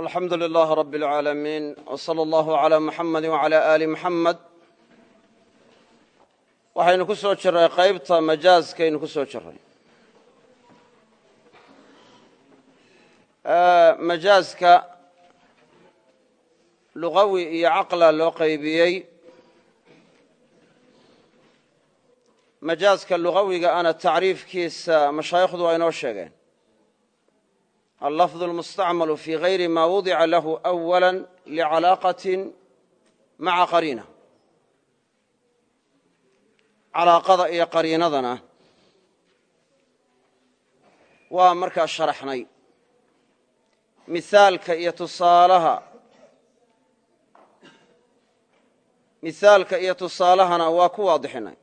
alxamdu lilaah rab اlcaalamiin wsala allahu cala muxamadi wcala aali muxamed waxaynu ku soo jiray qaybta majaaskaynu ku soo jiray majaaska lugawi iyo caqla loo qaybiyey. Majaaska lugawiga ana tacriifkiisa mashaayikhdu waa inoo sheegeen allafظ اlmustacmalu fi gayri ma wudica lahu أwala licalaaqaةi maca qariina calaaqada iyo qariinadana waa markaa sharaxnay mihaalka iyo tusaalaha mihaalka iyo tusaalahana waa ku waadixinay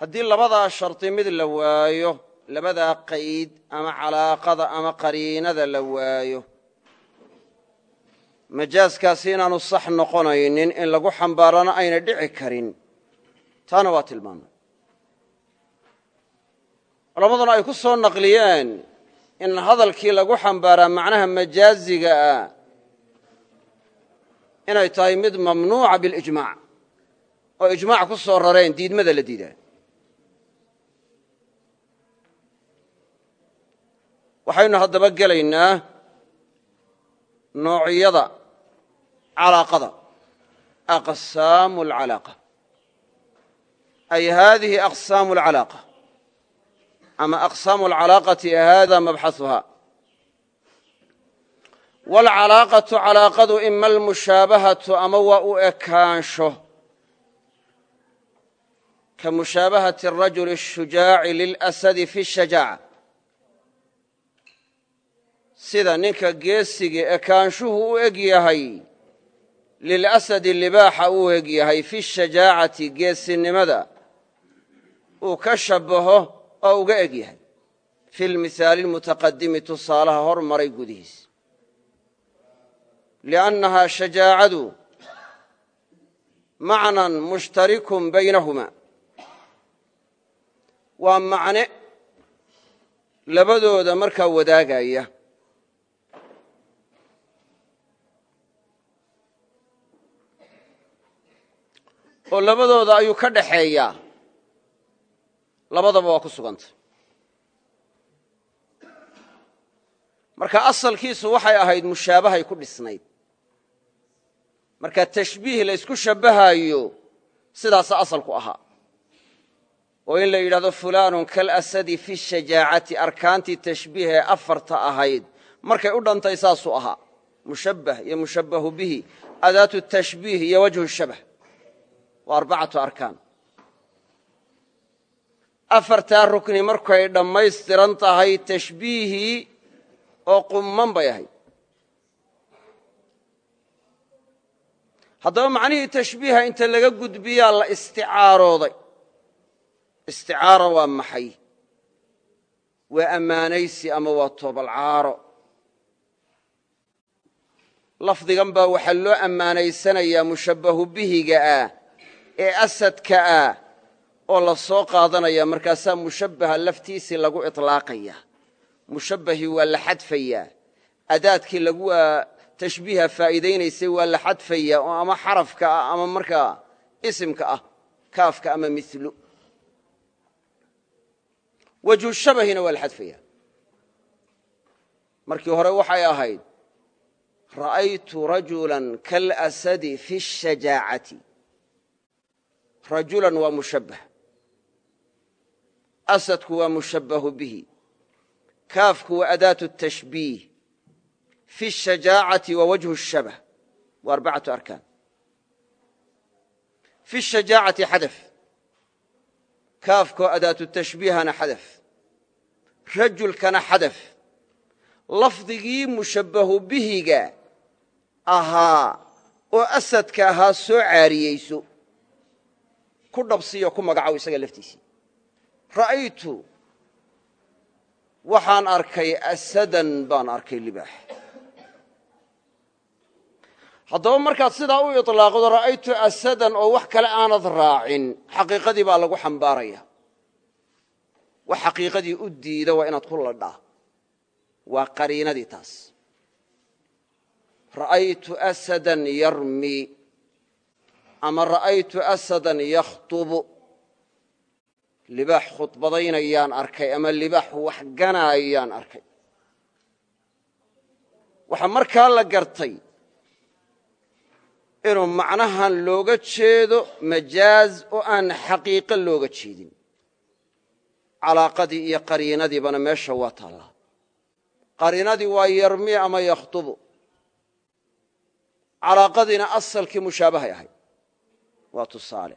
haddii labadaa shardi mid la waayo labadaa qayd ama calaaqada ama qariinada la waayo majaaskaasi inaanu sax noqonaynin in lagu xambaarana ayna dhici karin. Taana waa tilmaamay. Culammaduna ay ku soo naqliyeen in hadalkii lagu xambaaraa macnaha majaaziga ah inay tahay mid mamnuuca bilijmaac oo ijmaac ku soo rareen diidmada la diidaa waxaynu haddaba gelaynaa noocyada calaaqada. Aqsaamu alcalaaqa ay haadihi aqsaamu alcalaaqa ama aqsaamu alcalaaqati hada mabxahuha waalcalaaqatu calaaqadu ima almushaabahatu ama waa u ekaansho. Ka mushaabahati arajuli ashujaaci lilasadi fi shajaaca sida ninka geesigii ekaanshuhu u eg yahay lilasadi libaaxa u eg yahay fi shajaacati geesinimada uu ka shabbaho oo uga eg yahay. Fi lmithaali lmutaqadimi tusaalaha hor maray gudihiis. Liannahaa shajaacadu macnan mushtarikun baynahuma. Waa macne labadooda markaa wadaagaya oo labadooda ayuu ka dhaxeeyaa labadaba waa ku sugantay marka asalkiisu waxay ahayd mushaabahay ku dhisnayd. Marka tashbiih la ysku shabbahaayo sidaasa asalku ahaa oo in la yidhahdo fulaanun kalasadi fi shajaacati arkaantii tashbiih ee afarta ahayd. Markay u dhantay saasuu ahaa. Mushabbah iyo mushabbahu bihi adaatu tashbiih iyo wajhu shabah waa arbacatu arkaan. Afartaa rukni markay dhammaystiran tahay tashbiihii oo qumman bay ahayd. Haddaba macnihii tashbiiha inta laga gudbiyaa la isticaarooday. Isticaara waa maxay? Waa ammaanaysi ama waa toobalcaaro lafdigan baa waxaa loo ammaanaysanayaa mushabbahu ah ee asadka ah oo la soo qaadanaya markaasaa mushabbaha laftiisii lagu iطlaaqaya mushabbahii waa la xadfayaa adaadkii lagu tashbiiha faa'iidaynaysay waa la xadfayaa oo ama xarafka ah ama markaa isimka ah kaafka ama milo wajhu shabahina waa la xadfaya. Markii hore waxay ahayd ra'aytu rajula kalasadi fi shajaacati rajulan waa mushabbah. Asadku waa mushabbahu bihi. Kaafku waa adaatu tashbiih. Fi shajaacati wa wajhu shabah. Waa arbacatu arkaan. Fi shajaacati xadaf kaafkoo adaatu tashbiihana xadaf rajulkana xadaf lafdigii mushabbahu bihiga. Ahaa. Oo asadka ahaa soo caariyeyso ku dhabsiyo ku magacow isaga laftiisii ra'aytu waxaan arkay asadan baan arkay libaax. Haddaba markaad sidaa u iطlaaqdo ra'aytu asadan oo wax kale aanad raacin xaqiiqadii baa lagu xambaaraya. Wax xaqiiqadii u diida waa inaad ku ladhaa. Waa qariinadii taas. Ra'aytu asadan yarmi ama ra'aytu asadan yakhtubu. Libaax khudbadaynayaan arkay ama libaax wax ganaayaan arkay. Waxaa markaa la gartay inuu macnahan looga jeedo majaaz oo aan xaqiiqo looga jeedin. Calaaqadii iyo qariinadiibana meesha waa taallaa. Qariinadii waa yarmi ama yakhtubu. Calaaqadiina asalkii mushaabahay ahayd waa tusaale.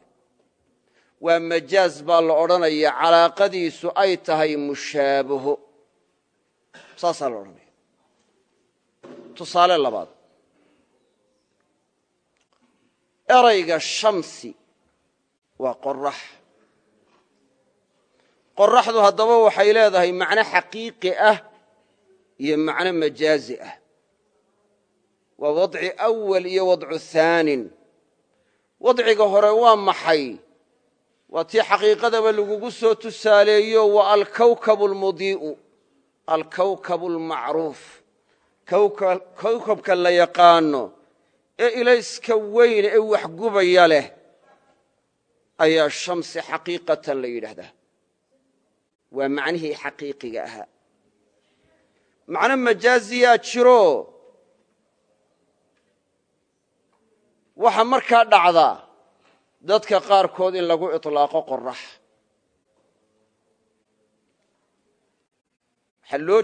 Waa majaaz baa la odhanaya calaaqadiisu ay tahay mushaabaho. Saasaa la odhanaya tusaale labaad. Erayga shamsi waa qorax qoraxdu haddaba waxay leedahay macno xaqiiqi ah iyo macno majaazi ah. Waa wadci awal wadciga hore waa maxay? Waa tii xaqiiqadaba lagugu soo tusaaleeyo waa alkawkabu almudii'u alkawkabu almacruuf kawkabka la yaqaano ee ilayska weyn ee waxgubaya leh ayaa shamsi xaqiiqatan la yidhaahdaa waa macnihii xaqiiqiga ahaa. Macno majaaziyaa jiro waxaa markaa dhacdaa dadka qaarkood in lagu iطlaaqo qorax waxaa loo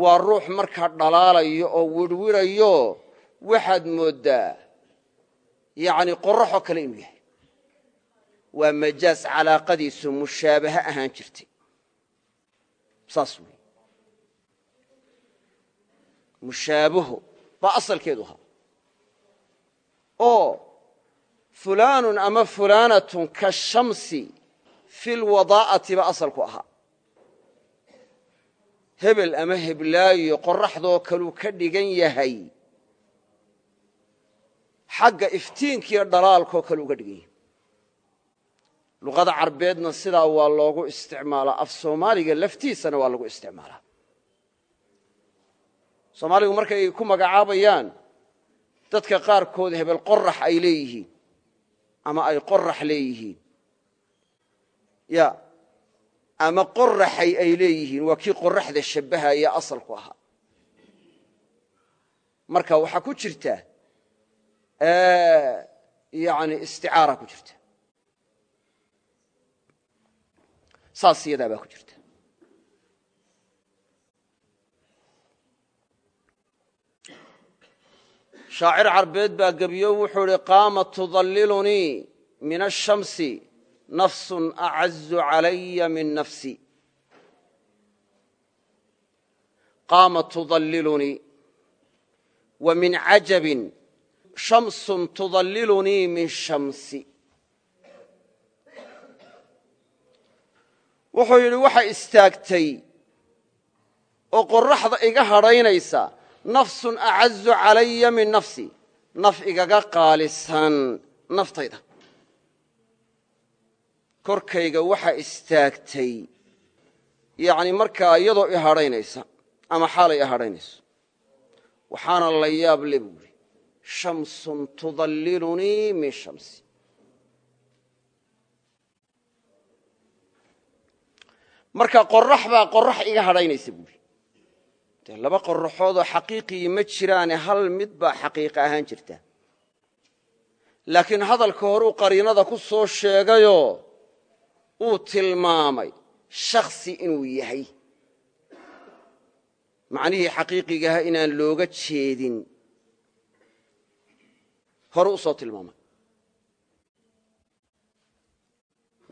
waa ruux markaa dhalaalayo oo wirwirayo waxaad mooddaa yacni qoraxoo kale inuu yahay. Waa majaaz calaaqadiisu mushaabahe ahaan jirtay. Saas wey mushaabaho baa asalkeedu oo fulaanun ama fulaanatun kashamsi fi lwadaa'ati ba asalku ahaa. Hebel ama heblaayo qoraxdoo kaluu ka dhigan yahay. Xagga iftiinkiiyo dhalaalkoo kale uga dhigan yahay. Luqada carbeedna sidaa waa loogu isticmaalaa. Af soomaaliga laftiisana waa lagu isticmaalaa. Soomaaligu markay ku magacaabayaan dadka qaarkood hebel qorax ay leeyihiin ama ay qorax leeyihiin. Ya ama qoraxay ay leeyihiin. Waa kii qoraxda shabbahaya asalku ahaa. Marka waxaa ku jirta yani isticaara ku jirta. Saas iyadaa baa ku jirta shaacir carbeed baa gebiyo wuxuu idhi qaama tudallilunii min ashamsi nafsun acazu calaya min nafsi. Qaama tudallilunii wa min cajabin shamsun tudallilunii min shamsi. Wuxuu yidhi waxa istaagtay oo qoraxda iga hadhaynaysa nafsun acazu calaya min nafsi. Naf igaga qaalisan naftayda. Korkayga waxa istaagtay yani markaa iyadoo i hadhaynaysa ama xaalay i hadhaynayso waxaana la yaab le buuri. Shamsun tudallilunii min shamsi. Marka qorax baa qorax iga hadhaynaysa buuri dee laba qoraxoodoo xaqiiqii ma jiraane hal mid baa ahaan jirta. Laakiin hadalka horuu qariinada ku soo sheegayoo uu tilmaamay shakhsi inuu yahay. Macnihii xaqiiqigaha inaan looga jeedin. Hore u soo tilmaamay.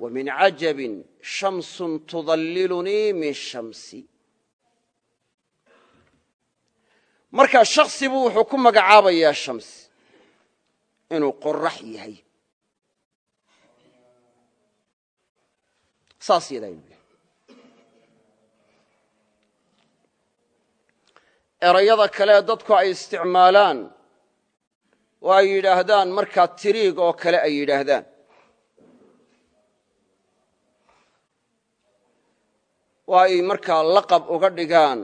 Wa min cajabin shamsun tudallilunii min shamsi markaa shaksi buu wuxuu ku magacaabayaa shamsi inuu qorax yahay. Saas yadaa erayada kale dadku ay isticmaalaan oo ay yidhaahdaan markaa tiriig oo kale ay yidhaahdaan. Oo ay markaa laqab uga dhigaan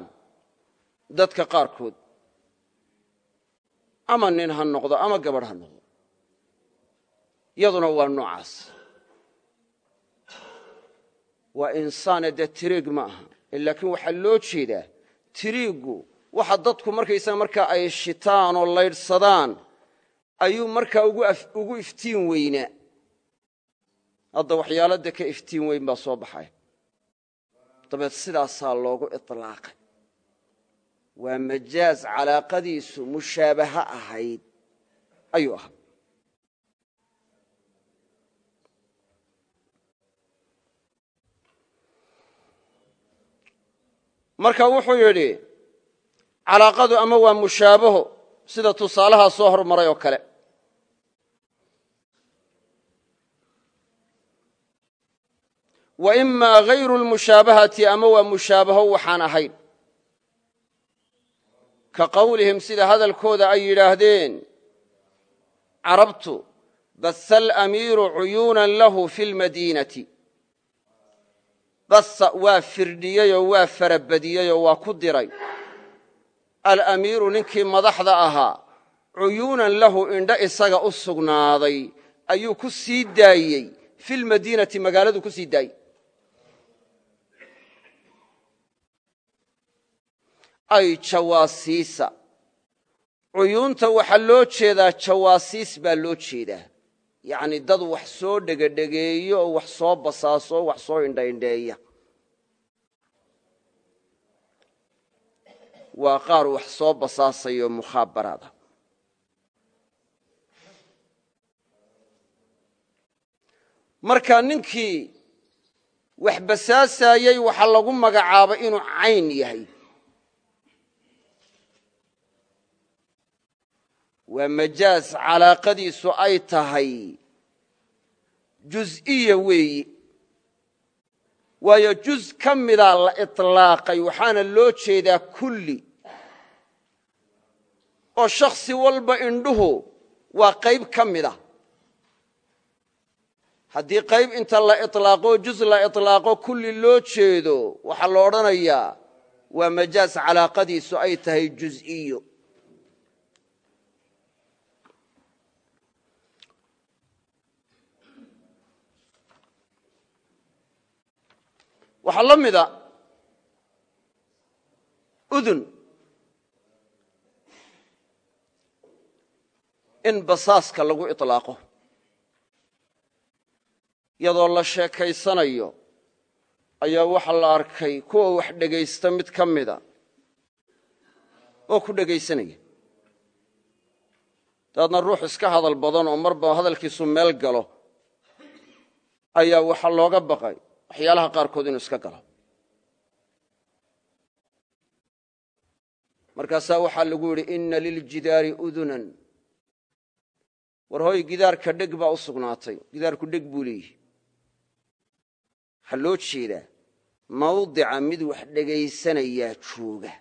dadka qaarkood ama nin ha noqdo ama gabadh ha noqdo. Yaduna waa noocaas. Waa insaane dee tiriig ma aha. Laakiin waxaa loo jeedaa tiriiggu waxa dadku markaysaga markaa ay shitaan oo laydhsadaan ayuu markaa ugu iftiin weynaa. Hadda waxyaalada ka iftiin weyn baa soo baxay. Dabeed sidaasaa loogu iطlaaqay waa majaaz calaaqadiisu mushaabaha ahayd. Ayuu ahaa. Marka wuxuu yidhi calaaqadu ama waa mushaabaho sida tusaalahaa soo hormaray oo kale. Wa imaa hayru lmushaabahati ama waa mushaabaho waxaan ahayn ka qowlihim sida hadalkooda ay yidhaahdeen. Carabtu basa alamiiru cuyuunan lahu fi lmadiinati basa waa firdhiyeyoo waa farabadiyeyoo waa ku diray. Alamiiru ninkii madaxda ahaa cuyuunan lahu indho isaga u sugnaaday ayuu ku sii daayey fi lmadiinati magaaladu ku daayey ay jawaasiisa. Cuyuunta waxaa loo jeedaa jawaasiis baa loo jeedaa. Yacni dad wax soo dhegedhegeeyo oo wax soo basaaso wax soo indhaindheeya. Waa qaar wax soo basaasayo mukhaabaraada. Marka ninkii wax basaasayey waxaa lagu magacaabay inuu cayn yahay waa majaaz calaaqadiisu ay tahay juziya weeyi waayo juz ka midaa la iطlaaqay waxaana loo jeedaa kulli. Oo shakhsi walba indhuhu waa qayb ka mid ah haddii qayb inta la ilaaqo juz la ilaaqo kulli loo jeedo waxaa la waa majaaz calaaqadiisu ay tahay juziyo. Waxaa la mida udun. In basaaska lagu iطlaaqo iyadoo la sheekaysanayo ayaa waxaa la arkay kuwa wax dhegaysta mid ka mida. Oo ku dhegaysanaya dabeedna ruux iska hadal badan oo marba hadalkiisu meel galo ayaa waxaa looga baqay waxyaalaha qaarkood inuu iska galo. Markaasaa waxaa lagu yidhi inna liljidaari udunan. War hooy gidaarka dheg baa u sugnaatay. Gidaarku dheg buu leeyihi waxaa loo jeedaa mawdica mid wax dhegaysanayaa jooga.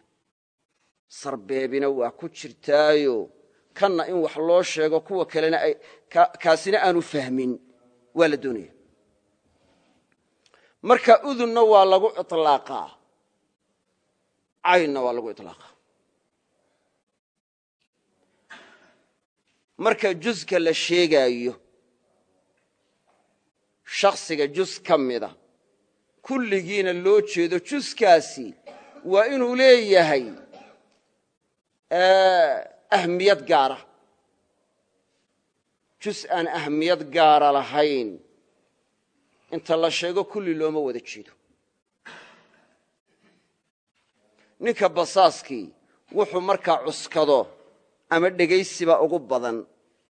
Sarbeebina waa ku jirtaayo. Kanna in wax loo sheego kuwa kalena kaasina aanu fahmin. Waa la doonaya marka udunna waa lagu iطlaaqaa caynna waa lagu iطlaaqaa marka juska la sheegaayo shakhsiga jus ka mida kulligiina loo jeedo juskaasi waa inuu leeyahay ahmiyad gaara. Jus aan ahmiyad gaara lahayn inta la sheego kulli looma wada jeedo. Ninka basaaskii wuxuu markaa cuskado ama dhegaysiba ugu badan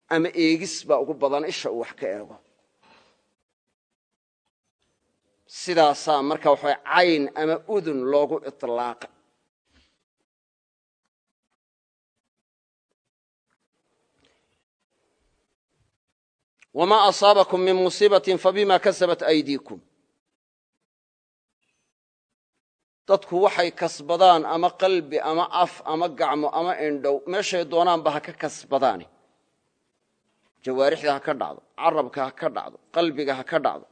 ama eegisba ugu badan isha uu wax ka eego. Sidaasaa marka waxa cayn ama udun loogu iطlaaqa wma asaabakum min musiibatin fabima kasabat aydiikum dadku waxay kasbadaan ama qalbi ama af ama gacmo ama indhow meeshay doonaanba ha ka kasbadaani. Jawaarixda ha ka dhacdo carabka ha ka dhacdo qalbiga ha ka dhacdo.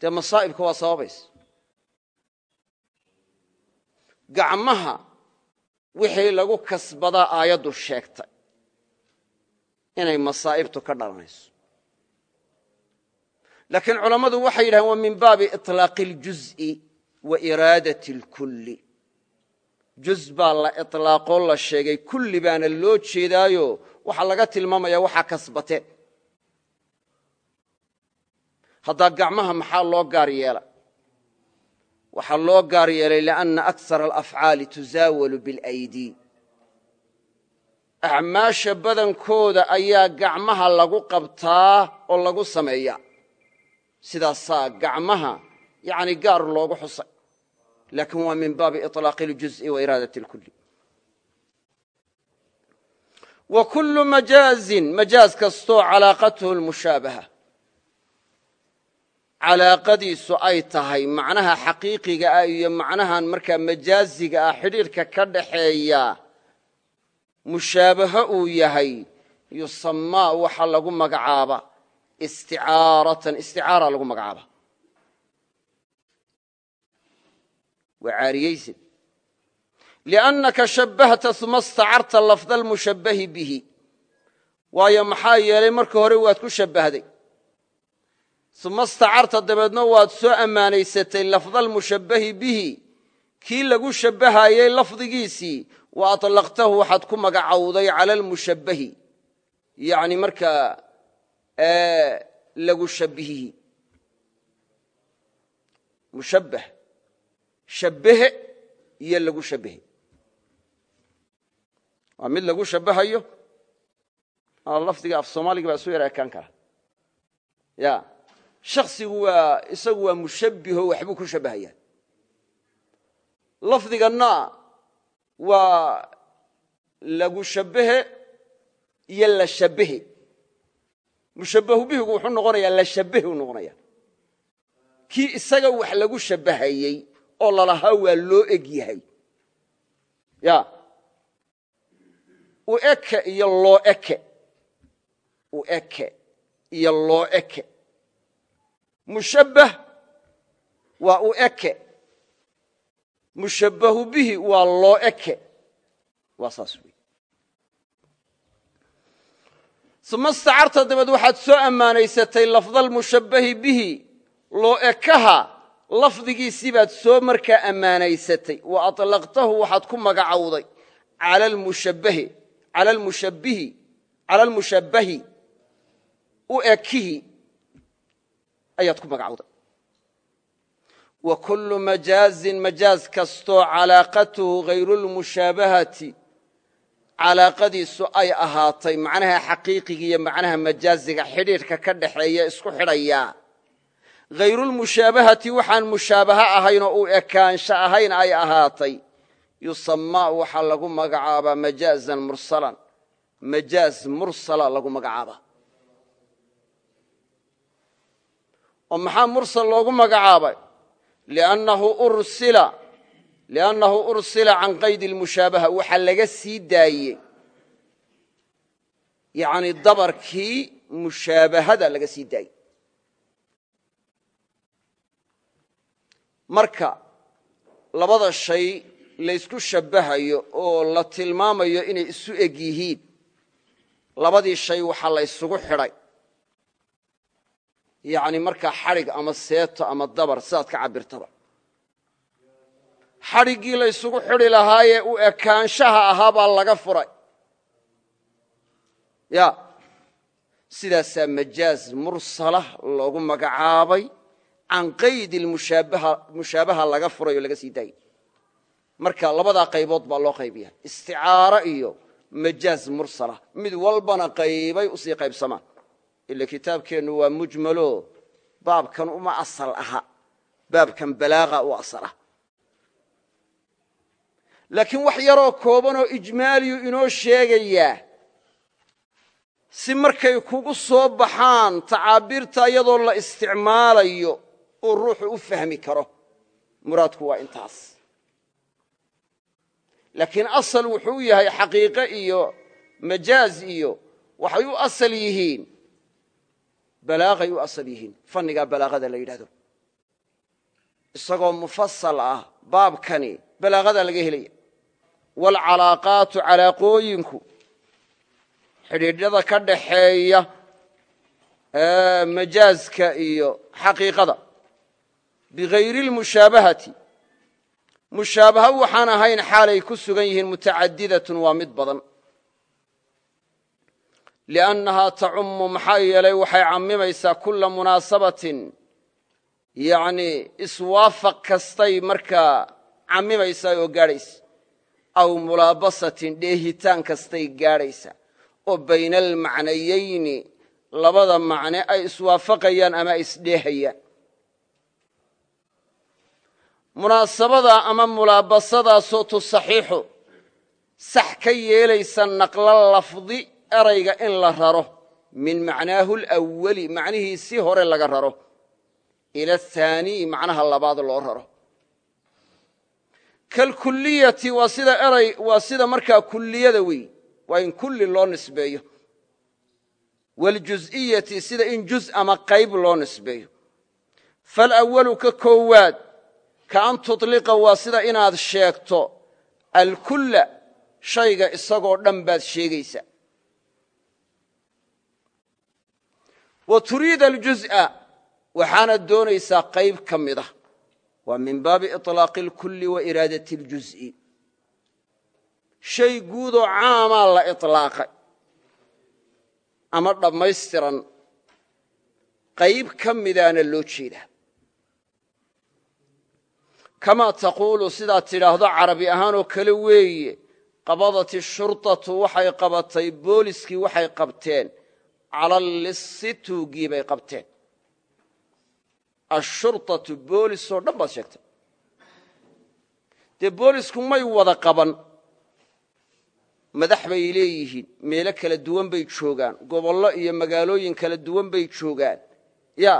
Dee masaa'ibka waa sababaysa gacmaha wixii lagu kasbadaa aayaddu sheegtay inay masaa'ibtu ka dhalanayso laakiin culammadu waxay yidhahdeen waa min baabi iطlaaqi اljuz'i wa iraadati اlkulli juz baa la iطlaaqoo la sheegay kulli baana loo jeedaayo waxaa laga tilmaamaya waxaa kasbateen haddaa gacmaha maxaa loo gaar yeela waxaa loo gaar yeelay lianna aksara alafcaali tusaawalu biاlaydi acmaasha badankooda ayaa gacmaha lagu qabtaa oo lagu sameeya sidaasaa gacmaha yani gaar loogu xusay laakiin waa min baabi iطlaaqi اljuz'i wa iraadat اlkulli wa kullu majaazin majaaz kastoo calaaqatuhu lmushaabaha calaaqadiisu ay tahay macnaha xaqiiqiga ah iyo macnahan markaa majaaziga ah xidhiirka ka dhaxeeya mushaabaho uu yahay yusamaa waxa lagu magacaaba isticaaratan isticaara lagu magacaaba. Waa liannaka shabbahta uma istacarta lafda almushabbahi bihi. Waayo maxaa yeelay marka hore waad ku shabbahday. Uma istacarta dabeedna waad soo ammaanaysatay lafda almushabbahi bihi. Kii lagu shabbahayey lafdigiisii wa aطlaqtahu waxaad ku magacowday cala almushabbahi. Yani markaa lagu shabihihi mushabbah. Shabbahe iyo lagu shabbahe. Waa mid lagu shabbahayo lafdiga af soomaaliga baa isu yar ekaan kara. Ya shaksigu waa isagu waa mushabbiho waxbuu ku shabbahayaa. Lafdiganna waa lagu shabbahe iyo la shabbahe. Mushabbahu bihigu wuxuu noqonayaa la shabbahe u noqonaya kii isaga wax lagu shabbahayey oo lalahaa waa loo eg yahay. Ya. U eke iyo loo eke. U eke iyo loo eke. Mushabbah waa u eke mushabbahu bihi waa loo eke. Waa saas wey uma istacarta dabeed waxaad soo ammaanaysatay lafdalmushabbahi bihi loo ekaha lafdigiisii baad soo markaa ammaanaysatay. Wa aطlaqtahu waxaad ku magacowday. Cala almushabbahi u ekihi ayaad ku magacowday wa kullu majaazin majaaz kastoo calaaqatuhu hayru lmushaabahati calaaqadiisu ay ahaatay macnaha xaqiiqiga iyo macnaha majaaziga xidhiidhka ka dhaxeeya isku xidhayaa hayrulmushaabahati waxaan mushaabaha ahayn oo u ekaansho ahayn ay ahaatay. Yusamaa waxaa lagu magacaabaa majaazan mursalan. Majaaz mursala lagu magacaabaa. Oo maxaa mursal loogu magacaabay liannahu ursila can qaydi lmushaabaha waxaa laga sii daayey yani dabarkii mushaabahada laga sii daayey marka labada shay laysku shabbahayo oo la tilmaamayo inay isu eg yihiin labadii shay waxaa la ysugu xidhay yani markaa xadhig ama seeto ama dabar sidaad ka cabirtaba xadhiggii la ysugu xidhi lahaayee u ekaanshaha ahaa baa laga furay. Ya sidaasaa majaaz mursala loogu magacaabay can qaydi mushaabaha laga furay oo laga sii daayey marka labadaa qaybood baa loo qaybiya isticaaro iyo majaaz mursala. Mid walbana qaybay u sii qaybsamaan ila kitaabkeennu waa mujmalo baabkan uma asal aha baabkan balaaqa u asal ah. Laakiin wax yaroo koobanoo ijmaaliyu inoo sheegayaa si markay kugu soo baxaan tacaabiirta iyadoo la isticmaalayo uu ruuxu u fahmi karo muraadku waa intaas. Laakiin asal wuxuu yahay xaqiiqe iyo majaaz iyo waxay u asal yihiin balaaqay u asal yihiin. Fannigaa balaaqada la yidhahdo isagoo mufasal ah baabkani balaaqadaa laga helaya waalcalaaqaatu calaaqooyinku xidhiidhyada ka dhaxeeya majaazka iyo xaqiiqada. Bigayri lmushaabahati. Mushaabaha waxaan ahayn xaalay ku sugan yihiin mutacadidatun waa mid badan liannahaa tacummu maxaa yeelay waxay cammimaysaa kulla munaasabatin yacni iswaafaq kastay markaa cammimaysaa oo gaadhaysa aw mulaabasatin dheehitaan kastay gaadhaysa oo bayna almacnayayni labada macne ay iswaafaqayaan ama ay isdheehayaan munaasabada ama mulaabasadaasoo tusaxiixu sax ka yeelaysa naqla lafdi erayga in la raro min macnaahu lawali macnihiisii hore laga raro ila athaaniyi macnaha labaad loo raro. Kalkuliyati waa sida eray waa sida markaa kulliyada wey waa in kulli loo nisbeeyo. Waljuz'iyati sida in juz ama qayb loo nisbeeyo. Faalawalu ka koowaad ka an tuطliqa waa sida inaad sheegto alkulla shayga isagoo dhan baad sheegaysaa wa turiida aljuz'a waxaanad doonaysaa qayb ka mida waa min baabi iطlaaqi اlkulli wa iraadati اljuz'i shay guudoo caamaa la iطlaaqay ama dhammaystiran qayb ka midaana loo jeedaa kamaa taquulu sidaad tidhaahdo carabi ahaanoo kale weeye qabadat ishurطatu waxay qabatay booliskii waxay qabteen cala lissi tuuggii bay qabteen. Ashurطatu boolisoo dhan baad sheegtay. Dee boolisku may wada qaban. Madax bay leeyihiin meelo kala duwan bay joogaan gobollo iyo magaalooyin kala duwan bay joogaan. Ya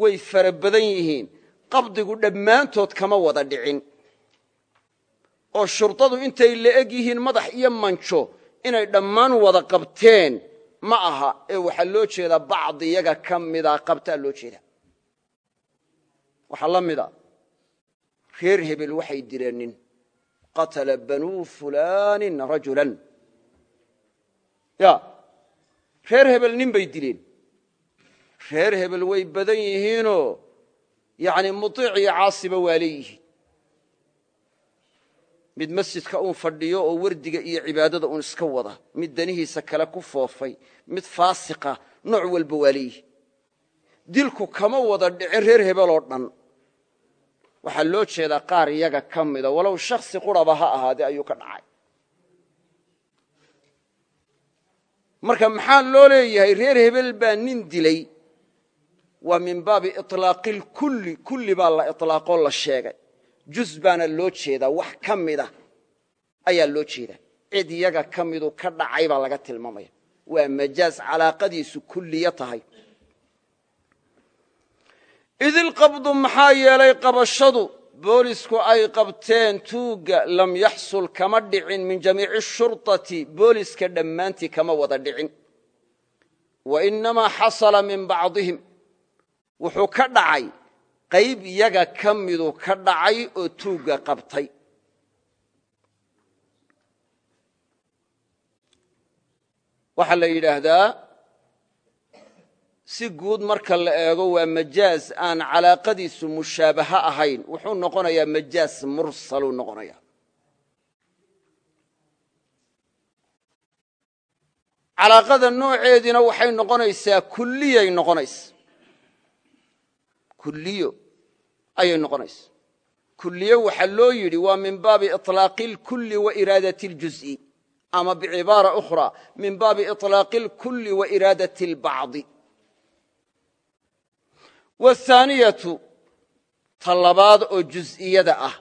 way fara badan yihiin. Qabdigu dhammaantood kama wada dhicin. Oo shurdadu intay la eg yihiin madax iyo manjo inay dhammaan wada qabteen ma aha ee waxaa loo jeedaa bacdi iyaga ka mida qabtaa loo jeedaa. Waxaa la mida reer hebel waxay dileen qatala banuu fulaanin rajulan. Ya reer hebel nin bay dileen reer hebel way badan yihiinoo yani muiic iyo caasiba waa mid masjidka uun fadhiyo oo wardiga iyo cibaadada uun iska wada mid danihiisa kale ku foofay mid faasiqa nooc walba waa dilku kama wada dhice reer hebeloo dhan. Waxaa loo jeedaa qaar iyaga ka mida walow shaksi quraba ha ahaadee ayuu ka dhacay. Marka maxaa loo leeyahay reer hebel baa nin dilay. Waa min baabi ilaaqilkulli kulli baa la ilaaqoo la sheegay juz baana loo jeedaa wax ka mida ayaa loo jeedaa. Cid iyaga ka midu ka dhacay baa laga tilmaamaya. Waa majaaz calaaqadiisu kulliyo tahay. Idilqabdu maxaa yeelay qabashadu boolisku ay qabteen tuugga lam yaxsul kama dhicin min jamiici shurطati booliska dhammaantii kama wada dhicin. Wa inamaa xasala min bacdihim. Wuxuu ka dhacay qayb iyaga ka midu ka dhacay oo tuugga qabtay. Waxaa la yidhaahdaa si guud marka la eego waa majaaz aan calaaqadiisu mushaabaha ahayn. Wuxuu noqonayaa majaaz mursaluu noqonaya calaaqada nooceediina waxay noqonaysaa kulliyay noqonaysa kulliyo ayay noqonaysa kulliyo waxaa loo yidhi waa min baabi iطlaaqi اlkulli wa iraadati اljuz'i ama bicibaara ukhra min baabi iطlaaqi اlkulli wa iraadati اlbacdi wاthaaniyatu ta labaad oo juz'iyada ah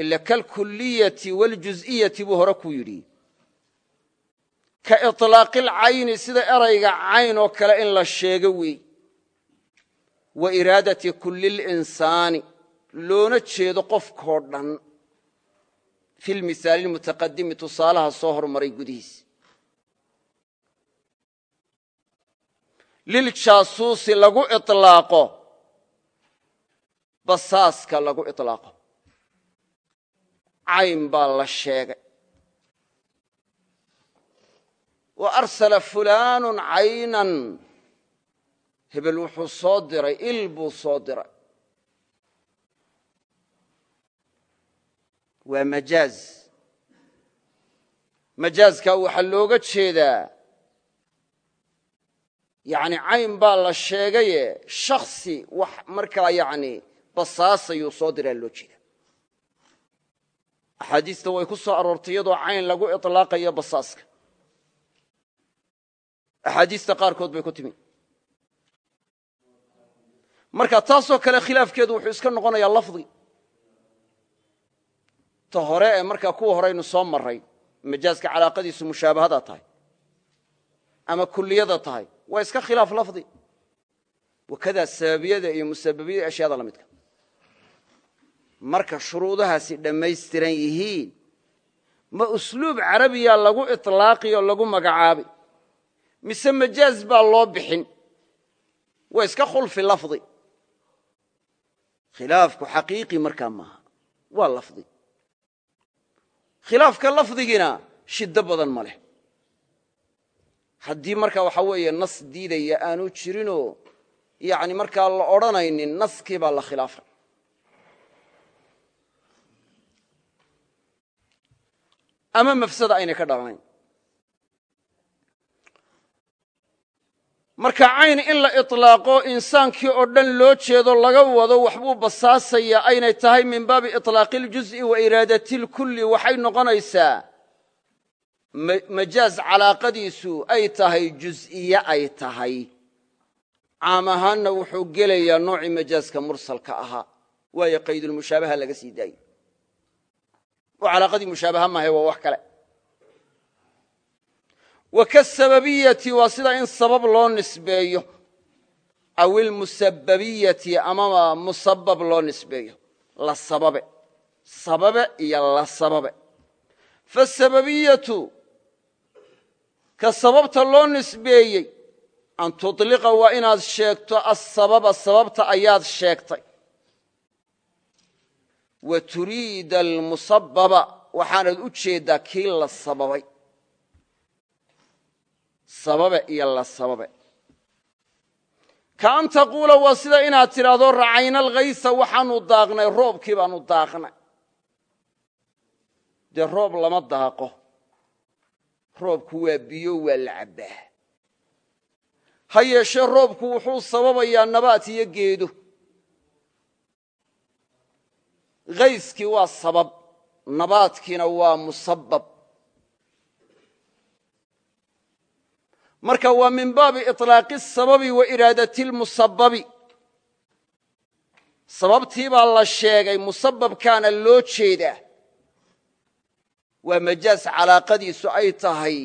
ila kalkulliyati wاljuz'iyati buu hore ku yidhi ka iطlaaqi اlcayni sida erayga cayn oo kale in la sheego weey wa iraadati kulli linsaani loona jeedo qofkoo dhan. Fi lmihaali lmutaqadimi tusaalaha soo hormaray gudihiisa liljaasuusi lagu ilaaqo basaaska lagu ilaaqo cayn baa la sheegay. Wa arsala fulaanu caynan hebel wuxuu soo diray il buu soo diray. Waa majaaz. Majaazkaa waxaa looga jeedaa yani cayn baa la sheegaye shaksi wax markaa yani basaasayuu soo diraa loo jeeda axaadiista way ku soo aroortay iyadoo cayn lagu iطlaaqayo basaaska. Axaadiista qaarkood bay ku timi marka taasoo kale khilaafkeedu wuxuu iska noqonayaa lafdi. Ta hore ee markaa kuwa horeynu soo maray majaaska calaaqadiisu mushaabahada tahay ama kuliyada tahay waa iska khilaaf lafdi. Wakadaa sababiyada iyo musababiyada ashyaada la midka marka shuruudahaasi dhammaystiran yihiin ma usluub carabiya lagu iطlaaqi lagu magacaabi mise majaaz baa loo bixin? Waa iska khulfi lafdi khilaafku xaqiiqi markaa maaha. Waa lafdi. Khilaafka lafdigiina shiddo badan ma leh. Haddii markaa waxaa weeye nas diidaya aanu jirinoo yani markaa la odhanaynin naskii baa la khilaafay ama mafsada aynay ka dhalanayn marka cayn in la itlaaqo insaankii oo dhan loo jeedo laga wado waxbuu basaasaya aynay tahay min baabi itlaaqi اljuz'i wa iraadati اlkulli waxay noqonaysaa majaaz calaaqadiisu ay tahay juz'iye ay tahay. Caam ahaanna wuxuu gelayaa nooci majaaska mursalka ahaa waayo qaydulmushaabaha laga sii daayo. Oo calaaqadii mushaabaha maahe waa wax kale wa kasababiyati waa sida in sabab loo nisbeeyo. Aw ilmusababiyati amama musabab loo nisbeeyo. La sababe. Sababe iyo la sababe. Fasababiyatu ka sababta loo nisbeeyey an tuطliqa waa inaad sheegto asababa sababta ayaad sheegtay. Wa turiida almusababa waxaanad u la sababay sababe iyo la sababe. Ka an taquula waa sida inaad tidhaahdo racayna alkhaysa waxaanu daaqnay roobkii baanu daaqnay. Dee roob lama daaqo. Roobku waa biyo waa la cabbaa. Ha yeeshee wuxuu sababayaa nabaat iyo geedo. Khayskii waa sabab nabaadkiina waa musabab marka waa min baabi iطlaaqi sababi wa iraadati lmusababi sababtii baa la sheegay musababkaana loo jeedaa. Waa majaas calaaqadiisu ay tahay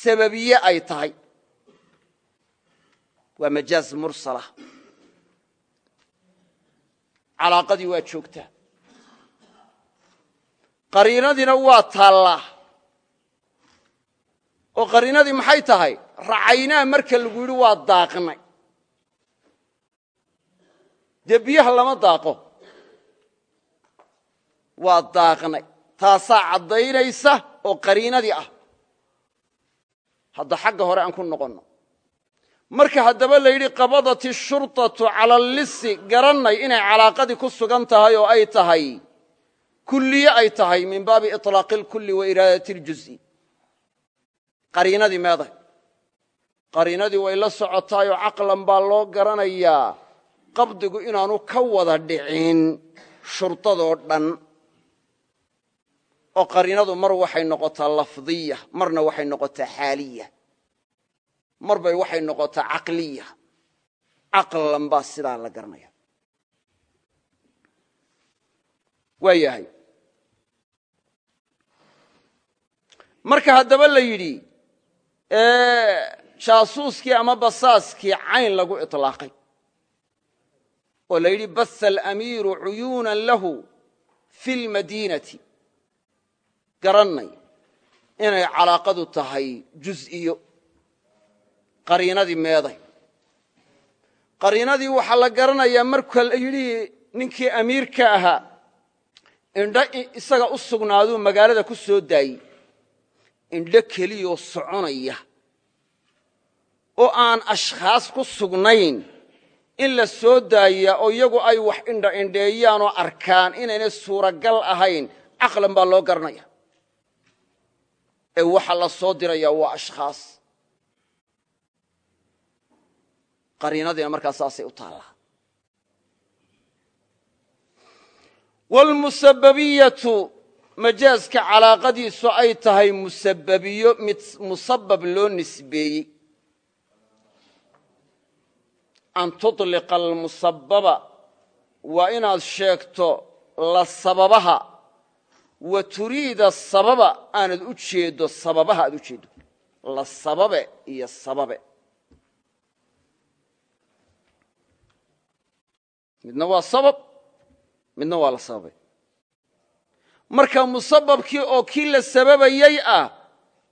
sababiye ay tahay. Waa majaaz mursala. Calaaqadii waa joogtaa. Qariinadiina waa taallaa oo qariinadii maxay tahay racaynaa marka lagu yidhi waa daaqnay dee biyaha lama daaqo waa daaqnay taasaa caddaynaysa oo qariinadii ah hadda xagga hore aan ku noqonno marka haddaba la yidhi qabadat ishurطatu cala allisi garannay inay calaaqadii ku sugan tahay oo ay tahay kulliye ay tahay min baabi iطlaaqi اlkulli wa iraadati اljuz'i qariinadii meeday. Qariinadii way la socotaayoo caqlan baa loo garanayaa. Qabdigu inaanu ka wada dhicin shurdadoo dhan. Oo qariinadu mar waxay noqotaa lafdiya marna waxay noqotaa xaaliya mar bay waxay noqotaa caqliya caqlan baa sidaa la garanaya waa marka haddaba la yidhi jaasuuskii ama basaaskii cayn lagu iطlaaqay oo la yidhi baha alamiiru cuyuunan lahu fi lmadiinati garannay inay calaaqadu tahay juz'iyo qariinadii meeday. Qariinadii waxaa la garanayaa marka la ninkii amiirka ahaa indho isaga u magaalada ku soo daayey indho keliyoo soconaya oo aan ashkhaas ku sugnayn in la soo daayaa oo iyagu ay wax indha indheeyaanoo arkaan inaynay suuragal ahayn caqlan baa loo garanaya. Ee waxa la soo dirayaa waa ashkhaas. Qariinadiina markaa saasay u taallaa. Wlmusababiyatu majaaska calaaqadiisu ay tahay musababiyo mid musabab loo nisbeeyey. An tuطliqa almusababa waa inaad sheegto la sababaha. Wa turiida sababa aanad u jeedo sababaha aad u jeedo. La sababe iyo sababe. Midna waa sabab midna waa la sababay marka musababkii oo kii la sababayey ah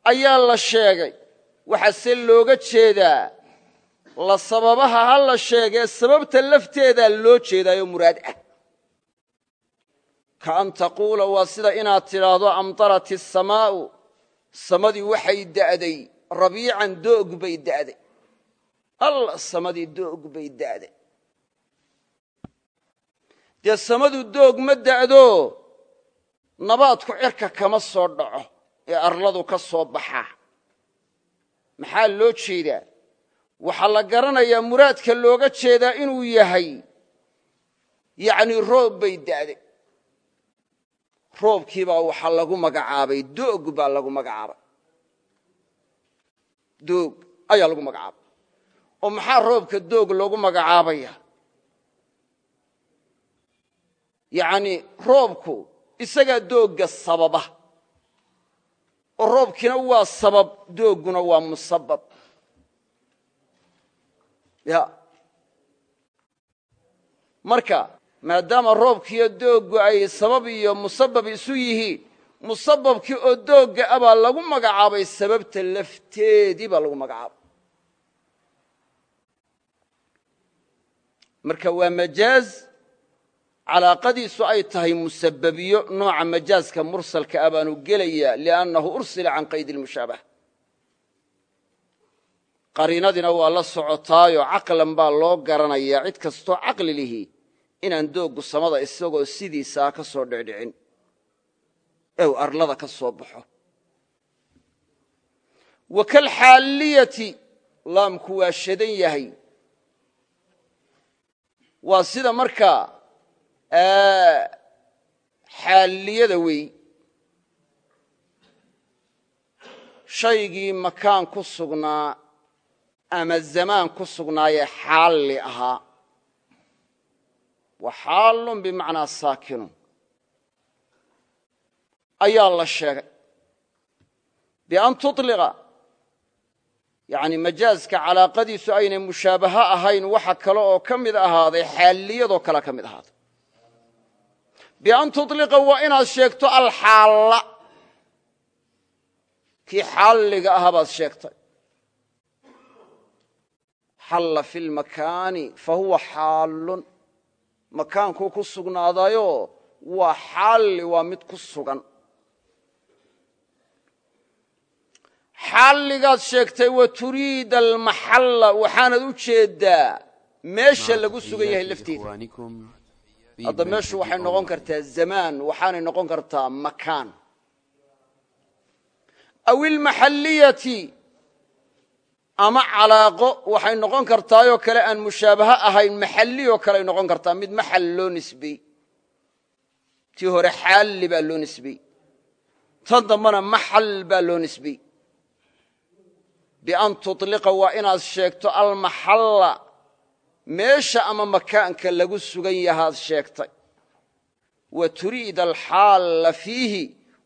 ayaa la sheegay. Waxaase looga jeedaa la sababaha ha la sheegee sababta lafteedaa loo jeedaayo muraad ah. Ka an taquula waa sida inaad tidhaahdo amtarat isamaa'u samadii waxay da'day rabiican doog bay da'day. Alla samadii doog bay da'day. Dee samadu doog ma da'do nabaadku cirka kama soo dhaco ee arladu ka soo baxaa maxaa loo jeedaa? Waxaa la garanayaa muraadka looga jeedaa inuu yahay yacnii roob bay da'day. Roobkiibaa waxaa lagu magacaabay doog baa lagu magacaabay. Doog ayaa lagu magacaabay. Oo maxaa roobka doog loogu magacaabaya? Yacnii roobku isagaa doogga sababa. Oo roobkiina waa sabab doogguna waa musabab. Ya. Marka maadaama roobkiiyo dooggu ay sabab iyo musabab isu yihiin musababkii oo doogga a baa lagu magacaabay sababta lafteedii baa lagu magacaabay. Marka waa majaaz calaaqadiisu ay tahay musababiyo nooca majaaska mursalka ah baanu gelayaa liannahu ursila can qaydi lmushaabaha qariinadiina waa la socotaayo caqlan baa loo garanayaa. Cid kastoo caqli lihi inaan dooggu samada isagoo sidiisaa ka soo dhicdhicin. Uu arlada ka soo baxo. Wa kalxaalliyati laamku waa shadan yahay. Waa sida xaalliyada wey shaygii makaan ku sugnaa ama zamaan ku sugnaayee xaalli ahaa. Wa xaallun bimacnaa saakinun. Ayaa la sheegay. Bian tuطliqa yani majaaska calaaqadiisu aynay mushaabaho ahayn waxa kale oo ka mid ahaaday xaalliyadoo kale ka mid ahaaday bian tuطliqa waa inaad sheegto alxaalla. Kii xaalliga ahaa baad sheegtay. Xalla fi lmakaani fa huwa xaallun. Makaankuu ku sugnaadayo waa xaalli waa mid ku sugan. Xaalligaad sheegtay wa turiida almaxalla waxaanad u meesha lagu sugan yahay lafteeda hadda meeshu waxay noqon kartaa zamaan waxaanay noqon kartaa makaan. Aw ilmaxalliyati ama calaaqo waxay noqon kartaayoo kale aan mushaabaho ahayn maxalliyoo kaleay noqon kartaa. Mid maxal loo nisbey tii hore xaalli baa loo nisbey tan dambana maxal baa loo nisbey bian tuطliqa waa inaad sheegto almaxalla meesha ama makaanka lagu sugan yahaad sheegtay. Wa turiida alxaalla fiihi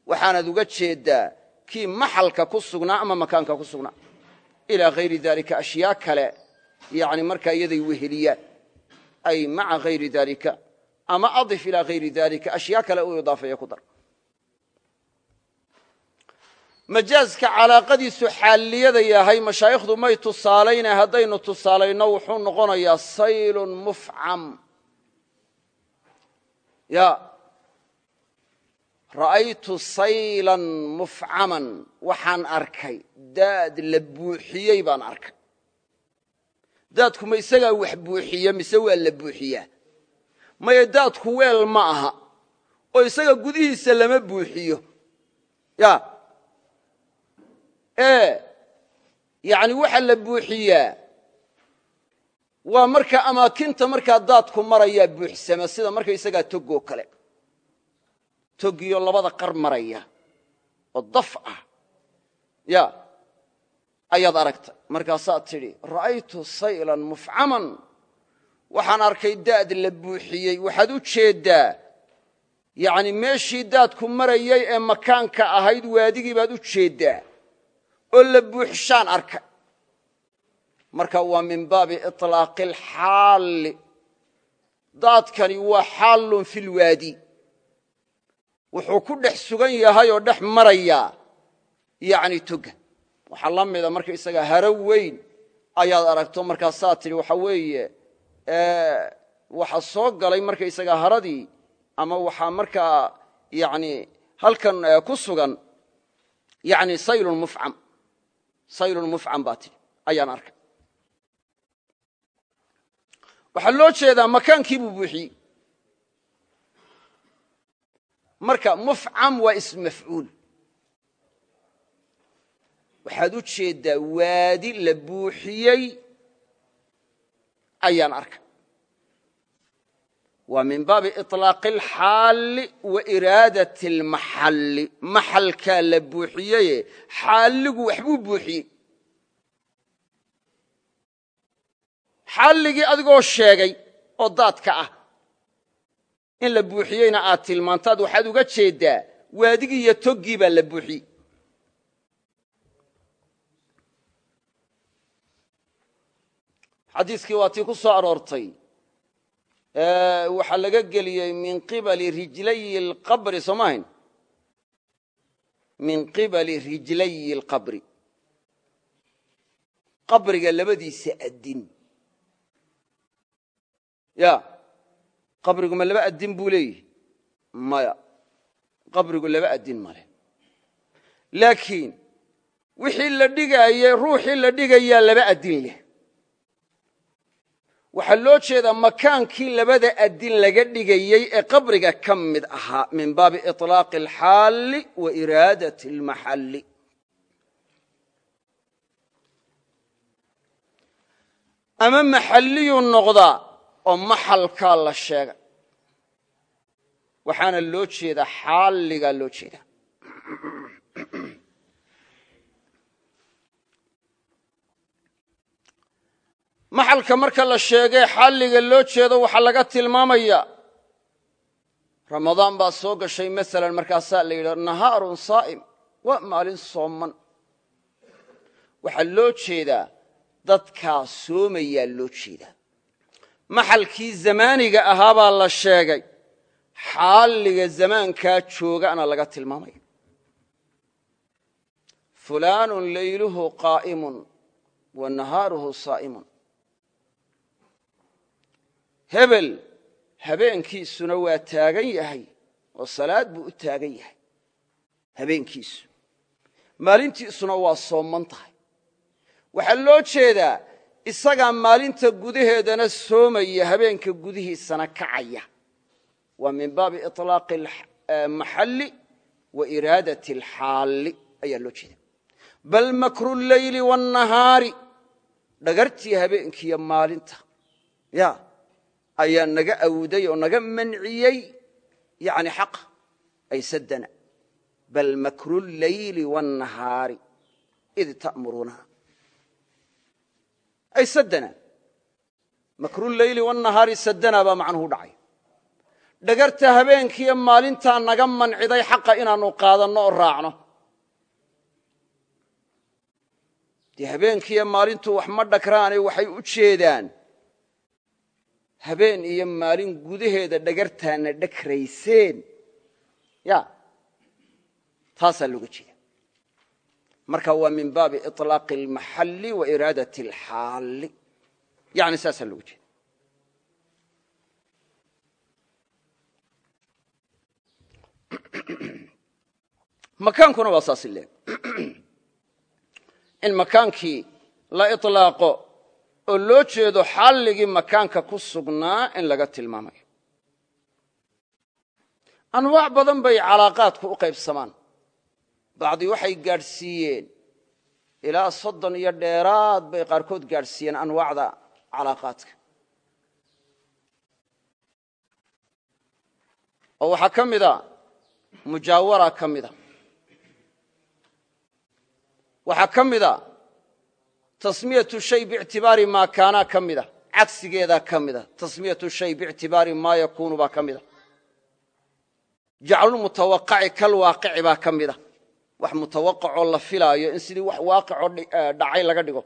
waxaanad uga jeeddaa kii maxalka ku sugnaa ama makaanka ku sugnaa. Ilaa hayri dalika ashyaa kale yani markaa iyaday weheliyaan. Ay maca hayri dalika ama adif ilaa hayri dalika ashyaa kale u idaafeeya ku dar majaaska calaaqadiisu xaalliyada yahay mashaayikhdu may tusaalayna haddaynu tusaalayno wuxuu noqonayaa saylun mufcam. Ya ra'aytu saylan mufcaman waxaan arkay. Daad la buuxiyey baan arkay. Daadku ma isagaa wax buuxiya mise waa la buuxiyaa? Maya daadku weel ma aha oo isaga gudihiisa lama buuxiyo. Ya ee yani waxa la buuxiyaa waa marka amaakinta markaa daadku marayaa buuxsama sida markaysagaa togoo kale. Togiyo labada qar maraya oo daf ah. Ya ayaad aragtay markaasaad tidhi ra'aytu saylan mufcaman. Waxaan arkay daad la buuxiyey. Waxaad u jeeddaa yani meeshii daadku marayay ee makaanka ahayd waadigii baad u jeeddaa oo arkay. Marka waa min baabi iطlaaqi اlxaalli daadkani waa xaallun fi lwaadi wuxuu ku dhex sugan yahay oo dhex marayaa yani toga. Waxaa la mida markaysaga haro weyn ayaad aragto markaasaa tidhi waxa weeye waxa soo galay markaysaga haradii ama waxaa markaa yani halkan ku sugan yani saylun mufcam saylun mufcam baa tidhi. Ayaan arkay. Waxaa loo jeedaa makaankii buu buuxiyey. Marka mufcam waa ism mafcuul waxaad u jeeddaa waadi la buuxiyey. Ayaan arkay waa min baabi iطlaaqi alxaalli wa iraadati almaxalli maxalkaa la buuxiyeye xaalligu waxbuu buuxiyey. Xaalligii adigoo sheegay oo daadka ah. In la buuxiyeyna aad tilmaantaad waxaad uga jeeddaa waadigii iyo toggii baa la buuxiyey waxaa laga geliyey min qibali rijlayi اlqabri soo maahayn? Min qibali rijlayi اlqabri qabriga labadiisa adin ya qabrigu ma laba adin buu leeyihi maya qabrigu laba adin male laakiin wixii la dhigaayey ruuxii la dhigayaa laba adin leh waxaa loo jeedaa makaankii labada adin laga dhigayey ee qabriga ka mid ahaa min baabi iطlaaqi alxaalli wa iraadati اlmaxalli ama maxalliyuu noqdaa oo maxalkaa la sheega. Waxaana loo jeedaa xaalligaa loo jeedaa. Maxalka marka la sheegay xalliga loo jeedo waxaa laga tilmaamaya. Ramadaan baa soo gashay masalan markaasaa la yidhi nahaarun saa'im waa maalin sooman. Waxaa loo jeedaa dadkaa soomayaa loo jeedaa. Maxalkii zamaaniga ahaa baa la sheegay xaalliga zamaankaa joogana laga tilmaamaya. Fulaanun layluhu qaa'imun wa nahaaruhu saa'imun hebel habeenkiisuna waa taagan yahay oo salaad buu u taagan yahay. Habeenkiisu. Maalintiisuna waa sooman tahay. Waxaa loo jeedaa isagaa maalinta gudaheedana soomaya habeenka gudihiisana kacaya. Waa min baabi iطlaaqi eh, maxalli wa iraadati alxaalli ayaa loo jeeda bal makru leyli wاnnahaari dhagartii habeenkiiyo maalinta. Ya ayaa naga awday oo naga manciyey yani xaqa ay sadana bal makru leyli wاnnahaari id ta'muruuna. Ay sadana makru leyli wاnnahaari sadana baa macnuhu dhacay. Dhagarta habeenkiiyo maalintaa naga manciday xaqa inaannu qaadanno oo raacno. Dee habeenkiiyo maalintu wax ma dhagraane waxay u jeedaan habeen iyo maalin gudaheeda dhagartaana dhagrayseen ya taasaa looga jeeda marka waa min baabi iطlaaq اlmaxalli wa iraadat اlxaali yani saasaa looga jeeda makaankuna waa saas le in makaankii la ilaaqo oo loo jeedo xalligii makaanka ku sugnaa in laga tilmaamayo anwaac badan bay calaaqaadku u qaybsamaan. Bacdii waxay gaadhsiiyeen. Ilaa soddon iyo dheeraad bay qaarkood gaadhsiiyeen anwaacda calaaqaadka. Oo waxaa ka mida mujaawara ka mida. Waxaa ka mida tasmiyatu shay biictibaari maa kaanaa ka mida cagsigeedaa ka mida tasmiyatu shay biictibaari maa yakuunu baa ka ka mida wax mutawaqacoo la filaayo in sidii wax waaqicoo dhacay laga dhigo.